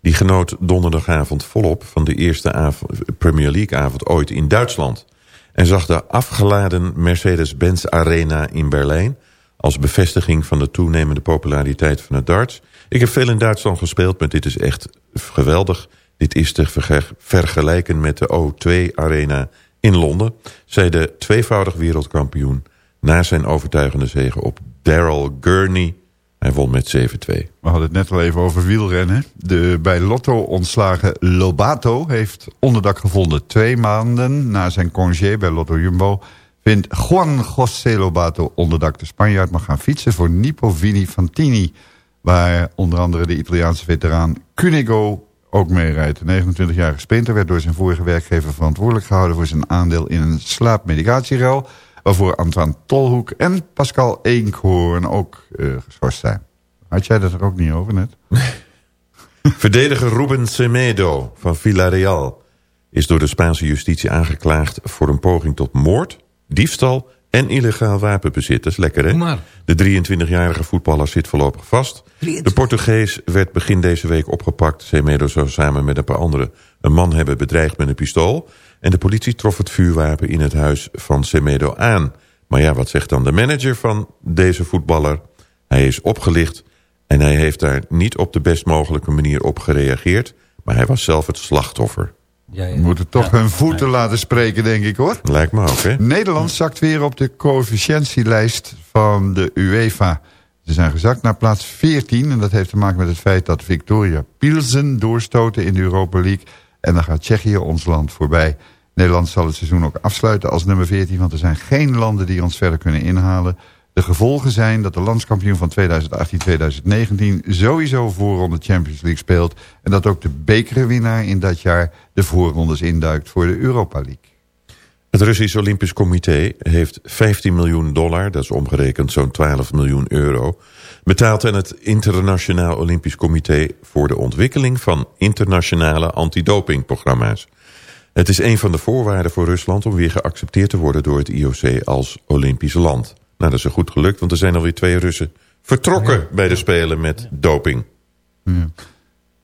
Die genoot donderdagavond volop van de eerste Premier League avond ooit in Duitsland. En zag de afgeladen Mercedes-Benz Arena in Berlijn... als bevestiging van de toenemende populariteit van het darts. Ik heb veel in Duitsland gespeeld, maar dit is echt geweldig. Dit is te verge- vergelijken met de O2 Arena in Londen... zei de tweevoudig wereldkampioen na zijn overtuigende zege op Daryl Gurney. Hij won met 7-2. We hadden het net al even over wielrennen. De bij Lotto ontslagen Lobato heeft onderdak gevonden. Twee maanden na zijn congé bij Lotto Jumbo... vindt Juan José Lobato onderdak. De Spanjaard mag gaan fietsen voor Nippo Vini Fantini... waar onder andere de Italiaanse veteraan Cunego ook meerijdt. De 29-jarige sprinter werd door zijn vorige werkgever verantwoordelijk gehouden... voor zijn aandeel in een slaapmedicatieruil... waarvoor Antoine Tolhoek en Pascal Eenkhoorn ook eh, geschorst zijn. Had jij dat er ook niet over net? Verdediger Ruben Semedo van Villarreal is door de Spaanse justitie aangeklaagd voor een poging tot moord, diefstal en illegaal wapenbezit. Dat is lekker, hè? De 23-jarige voetballer zit voorlopig vast. De Portugees werd begin deze week opgepakt. Semedo zou samen met een paar anderen een man hebben bedreigd met een pistool. En de politie trof het vuurwapen in het huis van Semedo aan. Maar ja, wat zegt dan de manager van deze voetballer? Hij is opgelicht en hij heeft daar niet op de best mogelijke manier op gereageerd. Maar hij was zelf het slachtoffer. Ja, ja. We moeten toch hun voeten laten spreken, denk ik hoor. Lijkt me ook, hè? Nederland zakt weer op de coëfficiëntielijst van de UEFA. Ze zijn gezakt naar plaats 14 en dat heeft te maken met het feit dat Victoria Pilsen doorstoten in de Europa League. En dan gaat Tsjechië ons land voorbij. Nederland zal het seizoen ook afsluiten als nummer 14, want er zijn geen landen die ons verder kunnen inhalen. De gevolgen zijn dat de landskampioen van 2018-2019 sowieso voorronde Champions League speelt. En dat ook de bekerwinnaar in dat jaar de voorrondes induikt voor de Europa League. Het Russisch Olympisch Comité heeft 15 miljoen dollar... dat is omgerekend zo'n 12 miljoen euro... betaald aan het Internationaal Olympisch Comité... voor de ontwikkeling van internationale antidopingprogramma's. Het is een van de voorwaarden voor Rusland... om weer geaccepteerd te worden door het IOC als Olympisch land. Nou, dat is goed gelukt, want er zijn alweer twee Russen... vertrokken bij de Spelen met doping.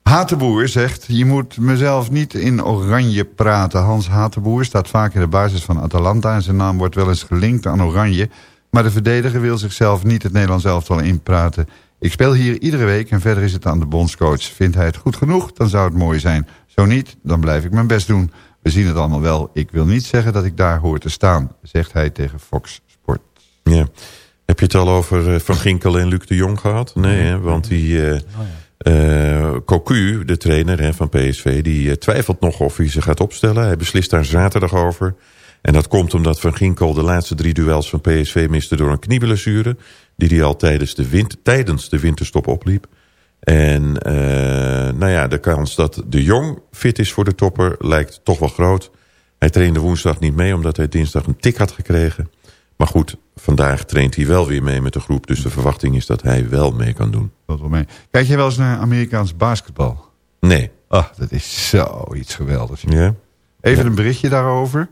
Hatenboer zegt, je moet mezelf niet in oranje praten. Hans Hatenboer staat vaak in de basis van Atalanta... en zijn naam wordt wel eens gelinkt aan oranje... maar de verdediger wil zichzelf niet het Nederlands elftal inpraten. Ik speel hier iedere week en verder is het aan de bondscoach. Vindt hij het goed genoeg, dan zou het mooi zijn. Zo niet, dan blijf ik mijn best doen. We zien het allemaal wel. Ik wil niet zeggen dat ik daar hoor te staan, zegt hij tegen Fox Sport. Ja. Heb je het al over eh, Van Ginkel en Luc de Jong gehad? Nee, hè? want die... eh eh, Cocu, de trainer hè, van PSV, die twijfelt nog of hij ze gaat opstellen. Hij beslist daar zaterdag over. En dat komt omdat Van Ginkel de laatste drie duels van PSV miste door een knieblessure. Die hij al tijdens de, winter, tijdens de winterstop opliep. En eh, nou ja, de kans dat de Jong fit is voor de topper lijkt toch wel groot. Hij trainde woensdag niet mee omdat hij dinsdag een tik had gekregen. Maar goed, vandaag traint hij wel weer mee met de groep. Dus de verwachting is dat hij wel mee kan doen. Dat wel mee. Kijk jij wel eens naar Amerikaans basketbal? Nee. Ah, dat is zoiets geweldigs. Ja? Even een berichtje daarover.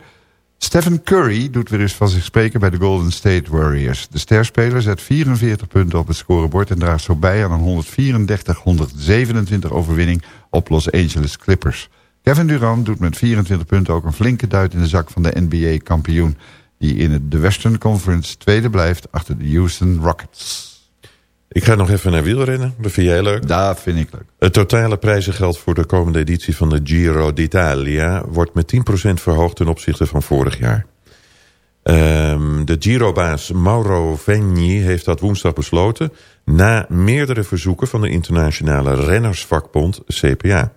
Stephen Curry doet weer eens van zich spreken bij de Golden State Warriors. De sterspeler zet 44 punten op het scorebord... en draagt zo bij aan een 134-127 overwinning op Los Angeles Clippers. Kevin Durant doet met 24 punten ook een flinke duit in de zak van de NBA-kampioen... die in de Western Conference tweede blijft achter de Houston Rockets. Ik ga nog even naar wielrennen. Dat vind jij leuk? Dat vind ik leuk. Het totale prijzengeld voor de komende editie van de Giro d'Italia... wordt met 10% verhoogd ten opzichte van vorig jaar. Ehm, de Giro-baas Mauro Vegni heeft dat woensdag besloten... na meerdere verzoeken van de internationale rennersvakbond CPA.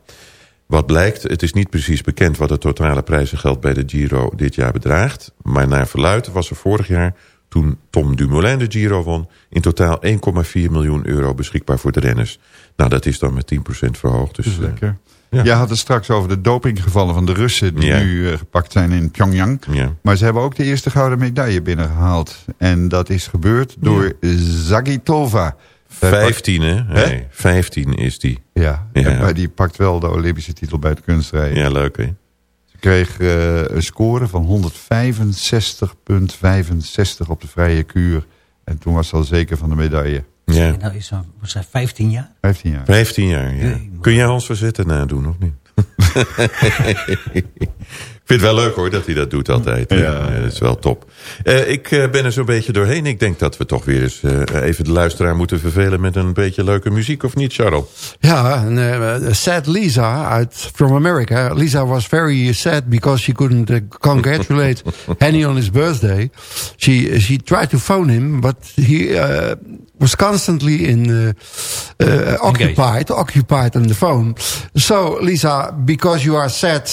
Wat blijkt, het is niet precies bekend wat het totale prijzengeld bij de Giro dit jaar bedraagt. Maar naar verluid was er vorig jaar, toen Tom Dumoulin de Giro won... in totaal 1,4 miljoen euro beschikbaar voor de renners. Nou, dat is dan met 10% verhoogd. Dus, Lekker. Ja. Jij had het straks over de dopinggevallen van de Russen... die Ja. nu eh, gepakt zijn in Pyongyang. Ja. Maar ze hebben ook de eerste gouden medaille binnengehaald. En dat is gebeurd door Zagitova. Zij pakt- 15, hè? Nee, 15 is die. Ja, Ja. maar die pakt wel de Olympische titel bij het kunstrijden. Ja, leuk, hè? Kreeg eh, een score van 165,65 op de vrije kuur. En toen was ze al zeker van de medaille. Ja. Nou is hij, was hij 15 jaar? 15 jaar. 15 jaar, ja. Kun jij Hans Verzetten nadoen, of niet? ik vind het wel leuk hoor, dat hij dat doet altijd. Ja, dat is wel top. Eh, ik eh, ben er zo'n beetje doorheen. Ik denk dat we toch weer eens eh, even de luisteraar moeten vervelen... met een beetje leuke muziek, of niet, Charles? Ja, en, uh, sad Lisa uit From America. Lisa was very sad because she couldn't uh, congratulate Henny on his birthday. She she tried to phone him, but he uh, was constantly in uh, uh, occupied, occupied on the phone. So Lisa, because you are sad.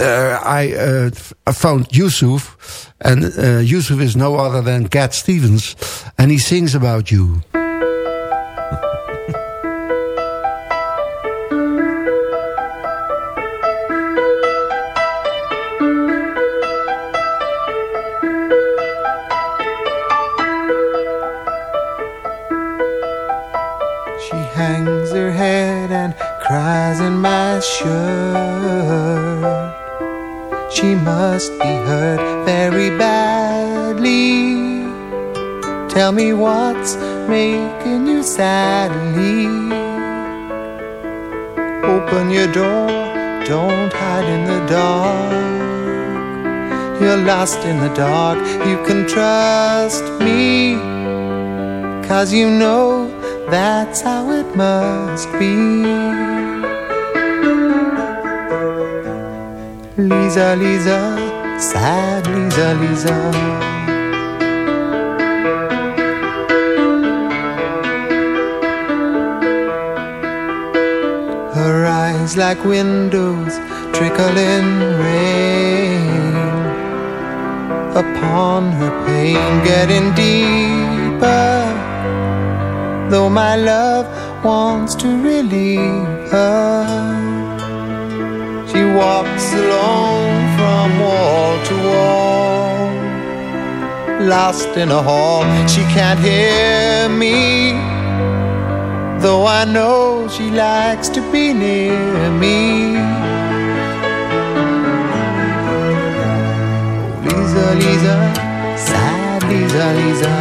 Uh, I uh, found Yusuf, and uh, Yusuf is no other than Cat Stevens, and he sings about you. She hangs her head and cries in my shirt. She must be hurt very badly. Tell me what's making you sadly. Open your door, don't hide in the dark. You're lost in the dark, you can trust me. Cause you know that's how it must be. Lisa, Lisa, sad Lisa, Lisa. Her eyes like windows trickling rain upon her pain, getting deeper. Though my love wants to relieve her, she walks alone from wall to wall. Lost in a hall, she can't hear me. Though I know she likes to be near me. Oh, Lisa, Lisa, sad Lisa, Lisa.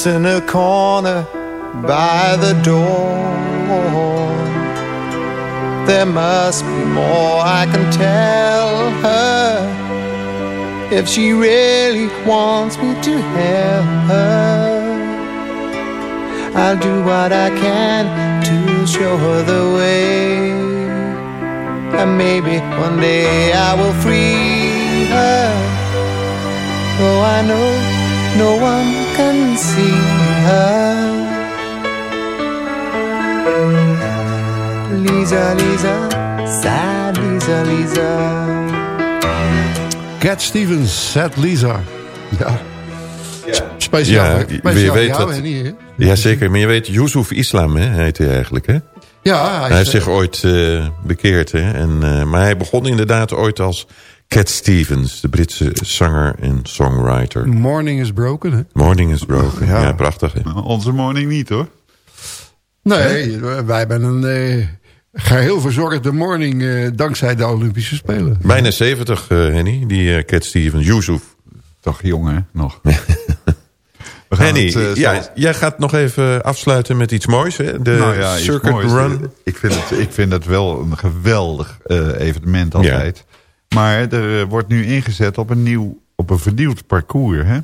Sits in a corner by the door. There must be more I can tell her if she really wants me to help her. I'll do what I can to show her the way. And maybe one day I will free her. Though I know no one can see her. Lisa, Lisa, sad Lisa, Lisa. Cat Stevens, Sad Lisa. Ja. Speciaal, Ja, hè? je Speciaal weet dat. Henny, hè? Jazeker, maar je weet, Yusuf Islam hè, heet hij eigenlijk, hè? Ja, hij hij, is, heeft eh, zich ooit eh, bekeerd, hè? En, eh, maar hij begon inderdaad ooit als Cat Stevens, de Britse zanger en songwriter. Morning is broken, hè? Morning is broken, ja, Ja. prachtig. Hè? Onze morning niet hoor. Nee, wij hebben een eh, geheel verzorgde morning eh, dankzij de Olympische Spelen. Bijna 70, eh, Henny, die Cat Stevens, Yusuf. Toch jong hè, nog. Henny, het, ja, jij gaat nog even afsluiten met iets moois, hè? De Nou ja, Circuit moois. Run. Ik vind, het, ik vind het wel een geweldig eh, evenement altijd. Maar er eh, wordt nu ingezet op een, nieuw, op een vernieuwd parcours. Hè?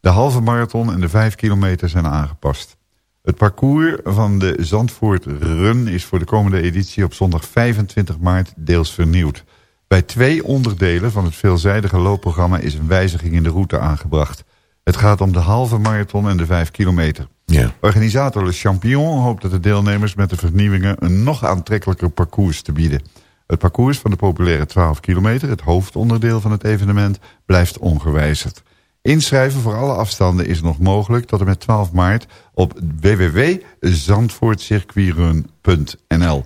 De halve marathon en de vijf kilometer zijn aangepast. Het parcours van de Zandvoort Run is voor de komende editie op zondag 25 maart deels vernieuwd. Bij twee onderdelen van het veelzijdige loopprogramma is een wijziging in de route aangebracht. Het gaat om de halve marathon en de vijf kilometer. Ja. Organisator Le Champion hoopt dat de deelnemers met de vernieuwingen een nog aantrekkelijker parcours te bieden. Het parcours van de populaire 12 kilometer, het hoofdonderdeel van het evenement, blijft ongewijzigd. Inschrijven voor alle afstanden is nog mogelijk tot en met 12 maart op www.zandvoortcircuitrun.nl.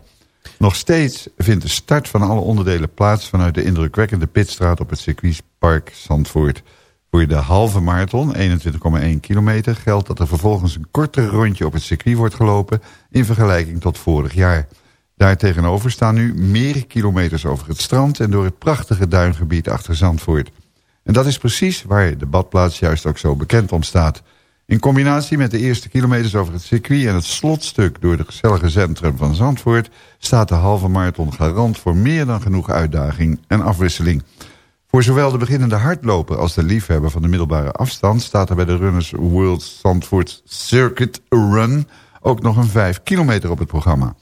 Nog steeds vindt de start van alle onderdelen plaats vanuit de indrukwekkende pitstraat op het circuitpark Zandvoort. Voor de halve marathon, 21,1 kilometer, geldt dat er vervolgens een korter rondje op het circuit wordt gelopen in vergelijking tot vorig jaar. Daartegenover staan nu meer kilometers over het strand en door het prachtige duingebied achter Zandvoort. En dat is precies waar de badplaats juist ook zo bekend om staat. In combinatie met de eerste kilometers over het circuit en het slotstuk door het gezellige centrum van Zandvoort staat de halve marathon garant voor meer dan genoeg uitdaging en afwisseling. Voor zowel de beginnende hardloper als de liefhebber van de middelbare afstand staat er bij de Runners World Zandvoort Circuit Run ook nog een 5 kilometer op het programma.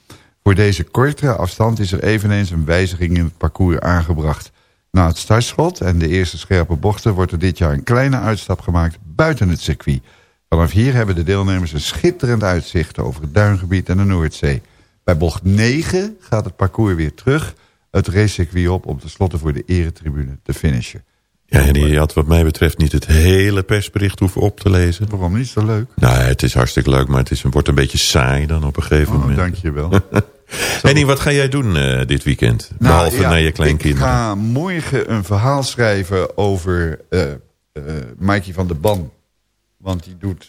Voor deze kortere afstand is er eveneens een wijziging in het parcours aangebracht. Na het startschot en de eerste scherpe bochten wordt er dit jaar een kleine uitstap gemaakt buiten het circuit. Vanaf hier hebben de deelnemers een schitterend uitzicht over het duingebied en de Noordzee. Bij bocht 9 gaat het parcours weer terug het racecircuit op om tenslotte voor de eretribune te finishen. Ja, Henny, je had wat mij betreft niet het hele persbericht hoeven op te lezen. Waarom niet zo leuk? Nou, het is hartstikke leuk, maar het is, wordt een beetje saai dan op een gegeven Oh, moment. dankjewel. Henny, wat ga jij doen eh, dit weekend? Behalve Nou, ja, naar je Ik kleinkinderen. ga morgen een verhaal schrijven over eh, Mikey van der Ban. Want die doet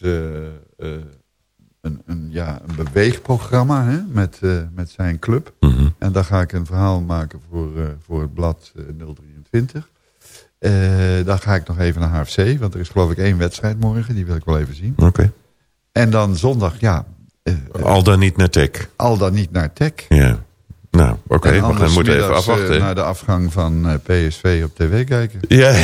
een, een, ja, een beweegprogramma hè, met, met zijn club. Mhm. En daar ga ik een verhaal maken voor, voor het blad eh, 023. Eh, dan ga ik nog even naar HFC, want er is geloof ik één wedstrijd morgen. Die wil ik wel even zien. Oké. En dan zondag, ja, Al dan niet naar tech. al dan niet naar Tech. Ja. Nou, oké. En we gaan moeten even eh, afwachten. naar de afgang van eh, PSV op tv kijken. Ja,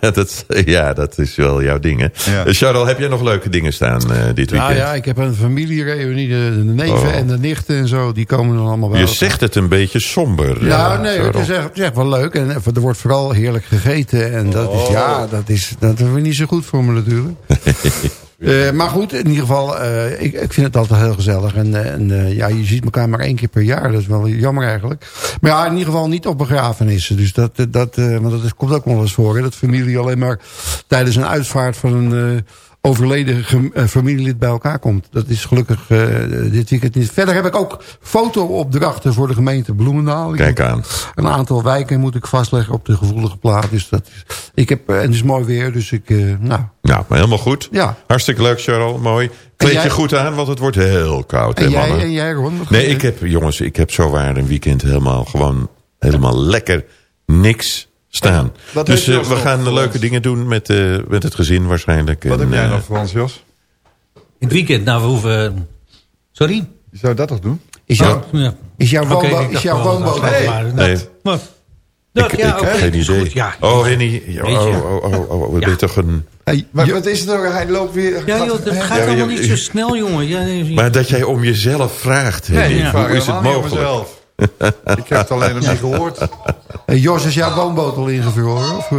dat, ja, dat is wel jouw ding, hè? Ja. Eh, Charles, heb jij nog leuke dingen staan eh, dit Ja, weekend? ja, ik heb een familiereunie. De, de neven Oh. en de nichten en zo, die komen dan allemaal bij Je elkaar. zegt het een beetje somber. Ja, eh, nee, het Charles. is, echt, het is echt wel leuk. En er wordt vooral heerlijk gegeten. En dat Oh. is, ja, dat is, dat is niet zo goed voor me natuurlijk. Eh, maar goed, in ieder geval, eh, ik, ik vind het altijd heel gezellig. En, eh, en ja, je ziet elkaar maar één keer per jaar. Dat is wel jammer eigenlijk. Maar ja, in ieder geval niet op begrafenissen. Dus dat, dat, eh, want dat is, komt ook wel eens voor. Hè, dat familie alleen maar tijdens een uitvaart van een eh, overleden eh, familielid bij elkaar komt. Dat is gelukkig eh, dit weekend niet. Verder heb ik ook fotoopdrachten voor de gemeente Bloemendaal. Kijk aan. Een aantal wijken moet ik vastleggen op de gevoelige plaat. Dus dat is, ik heb, eh, en het is mooi weer, dus ik, nou... Nou, maar helemaal goed. Ja. Hartstikke leuk, Charles. Mooi. Kleed je goed aan, want het wordt heel koud, En hè, jij, en jij, Ron? Nee, ik heb, jongens, ik heb zowaar een weekend helemaal gewoon helemaal lekker niks staan. Wat dus eh, we gaan leuke dingen doen met, eh, met het gezin waarschijnlijk. Wat En, heb jij eh, nog voor ons, Jos? In het weekend, nou, we hoeven... Sorry? Je zou dat toch doen? Is, jouw, Ja. is jouw woonboot... ik is jouw woonboot... het Nee. Nee. Maar- Dat, ik, ja, ik oké, heb geen idee. goed, ja. Oh, Henny. je. Oh, oh, oh, oh, wat ben je toch een... Hey, Maar wat is er nou? Hij loopt weer... Ja, joh, dat gaat Ja, allemaal niet zo snel, jongen. Ja, nee, Maar dat jij om jezelf vraagt, Henny. Hoe is het mogelijk? ik heb het alleen nog niet gehoord. hey, Jos, is jouw woonboot al ingevroren? Of, eh?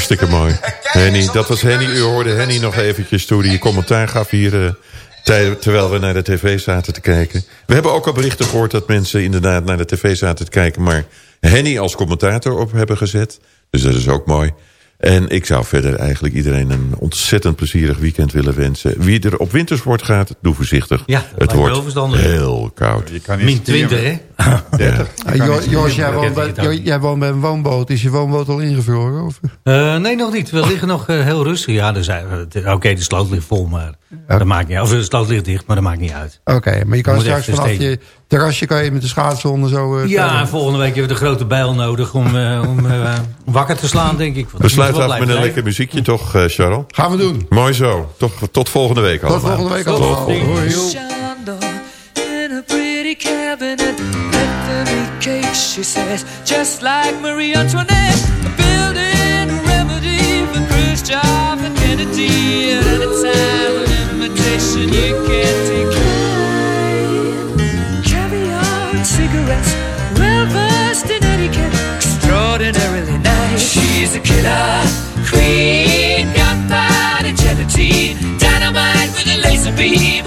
Hartstikke mooi. Henny, dat was die Henny. U hoorde Henny nog eventjes toen hij commentaar gaf hier... eh, tij- terwijl we naar de tv zaten te kijken. We hebben ook al berichten gehoord dat mensen inderdaad naar de tv zaten te kijken... maar Henny als commentator op hebben gezet. Dus dat is ook mooi. En ik zou verder eigenlijk iedereen een ontzettend plezierig weekend willen wensen. Wie er op wintersport gaat, doe voorzichtig. Ja, het wordt heel koud. Je kan niet Min 20, hè? Ja. Hey, Jo- Jos, jij woont, bij, jij woont bij een woonboot. Is je woonboot al ingevroren? Of? Eh, nee, nog niet. We liggen nog eh, heel rustig. Ja, eh, oké, de sloot ligt vol, maar dat maakt niet uit. Of de sloot ligt dicht, maar dat maakt niet uit. Oké, maar je kan straks vanaf steken. je terrasje kan je met de schaatsen onder zo... eh, Ja, tellen. volgende week hebben we de grote bijl nodig om, eh, om eh, wakker te slaan, denk ik. Want We sluiten af met een lekker muziekje toch, eh, Charles? Gaan we doen. Mooi zo. Toch, tot volgende week Tot allemaal. volgende week allemaal. Hoi, joh. in she says, just like Marie Antoinette. Building a remedy for Khrushchev and Kennedy. At any time, an invitation you can't decline. Caviar and cigarettes, well versed in etiquette, extraordinarily nice. She's a killer queen, gunpowder gelatine, dynamite with a laser beam,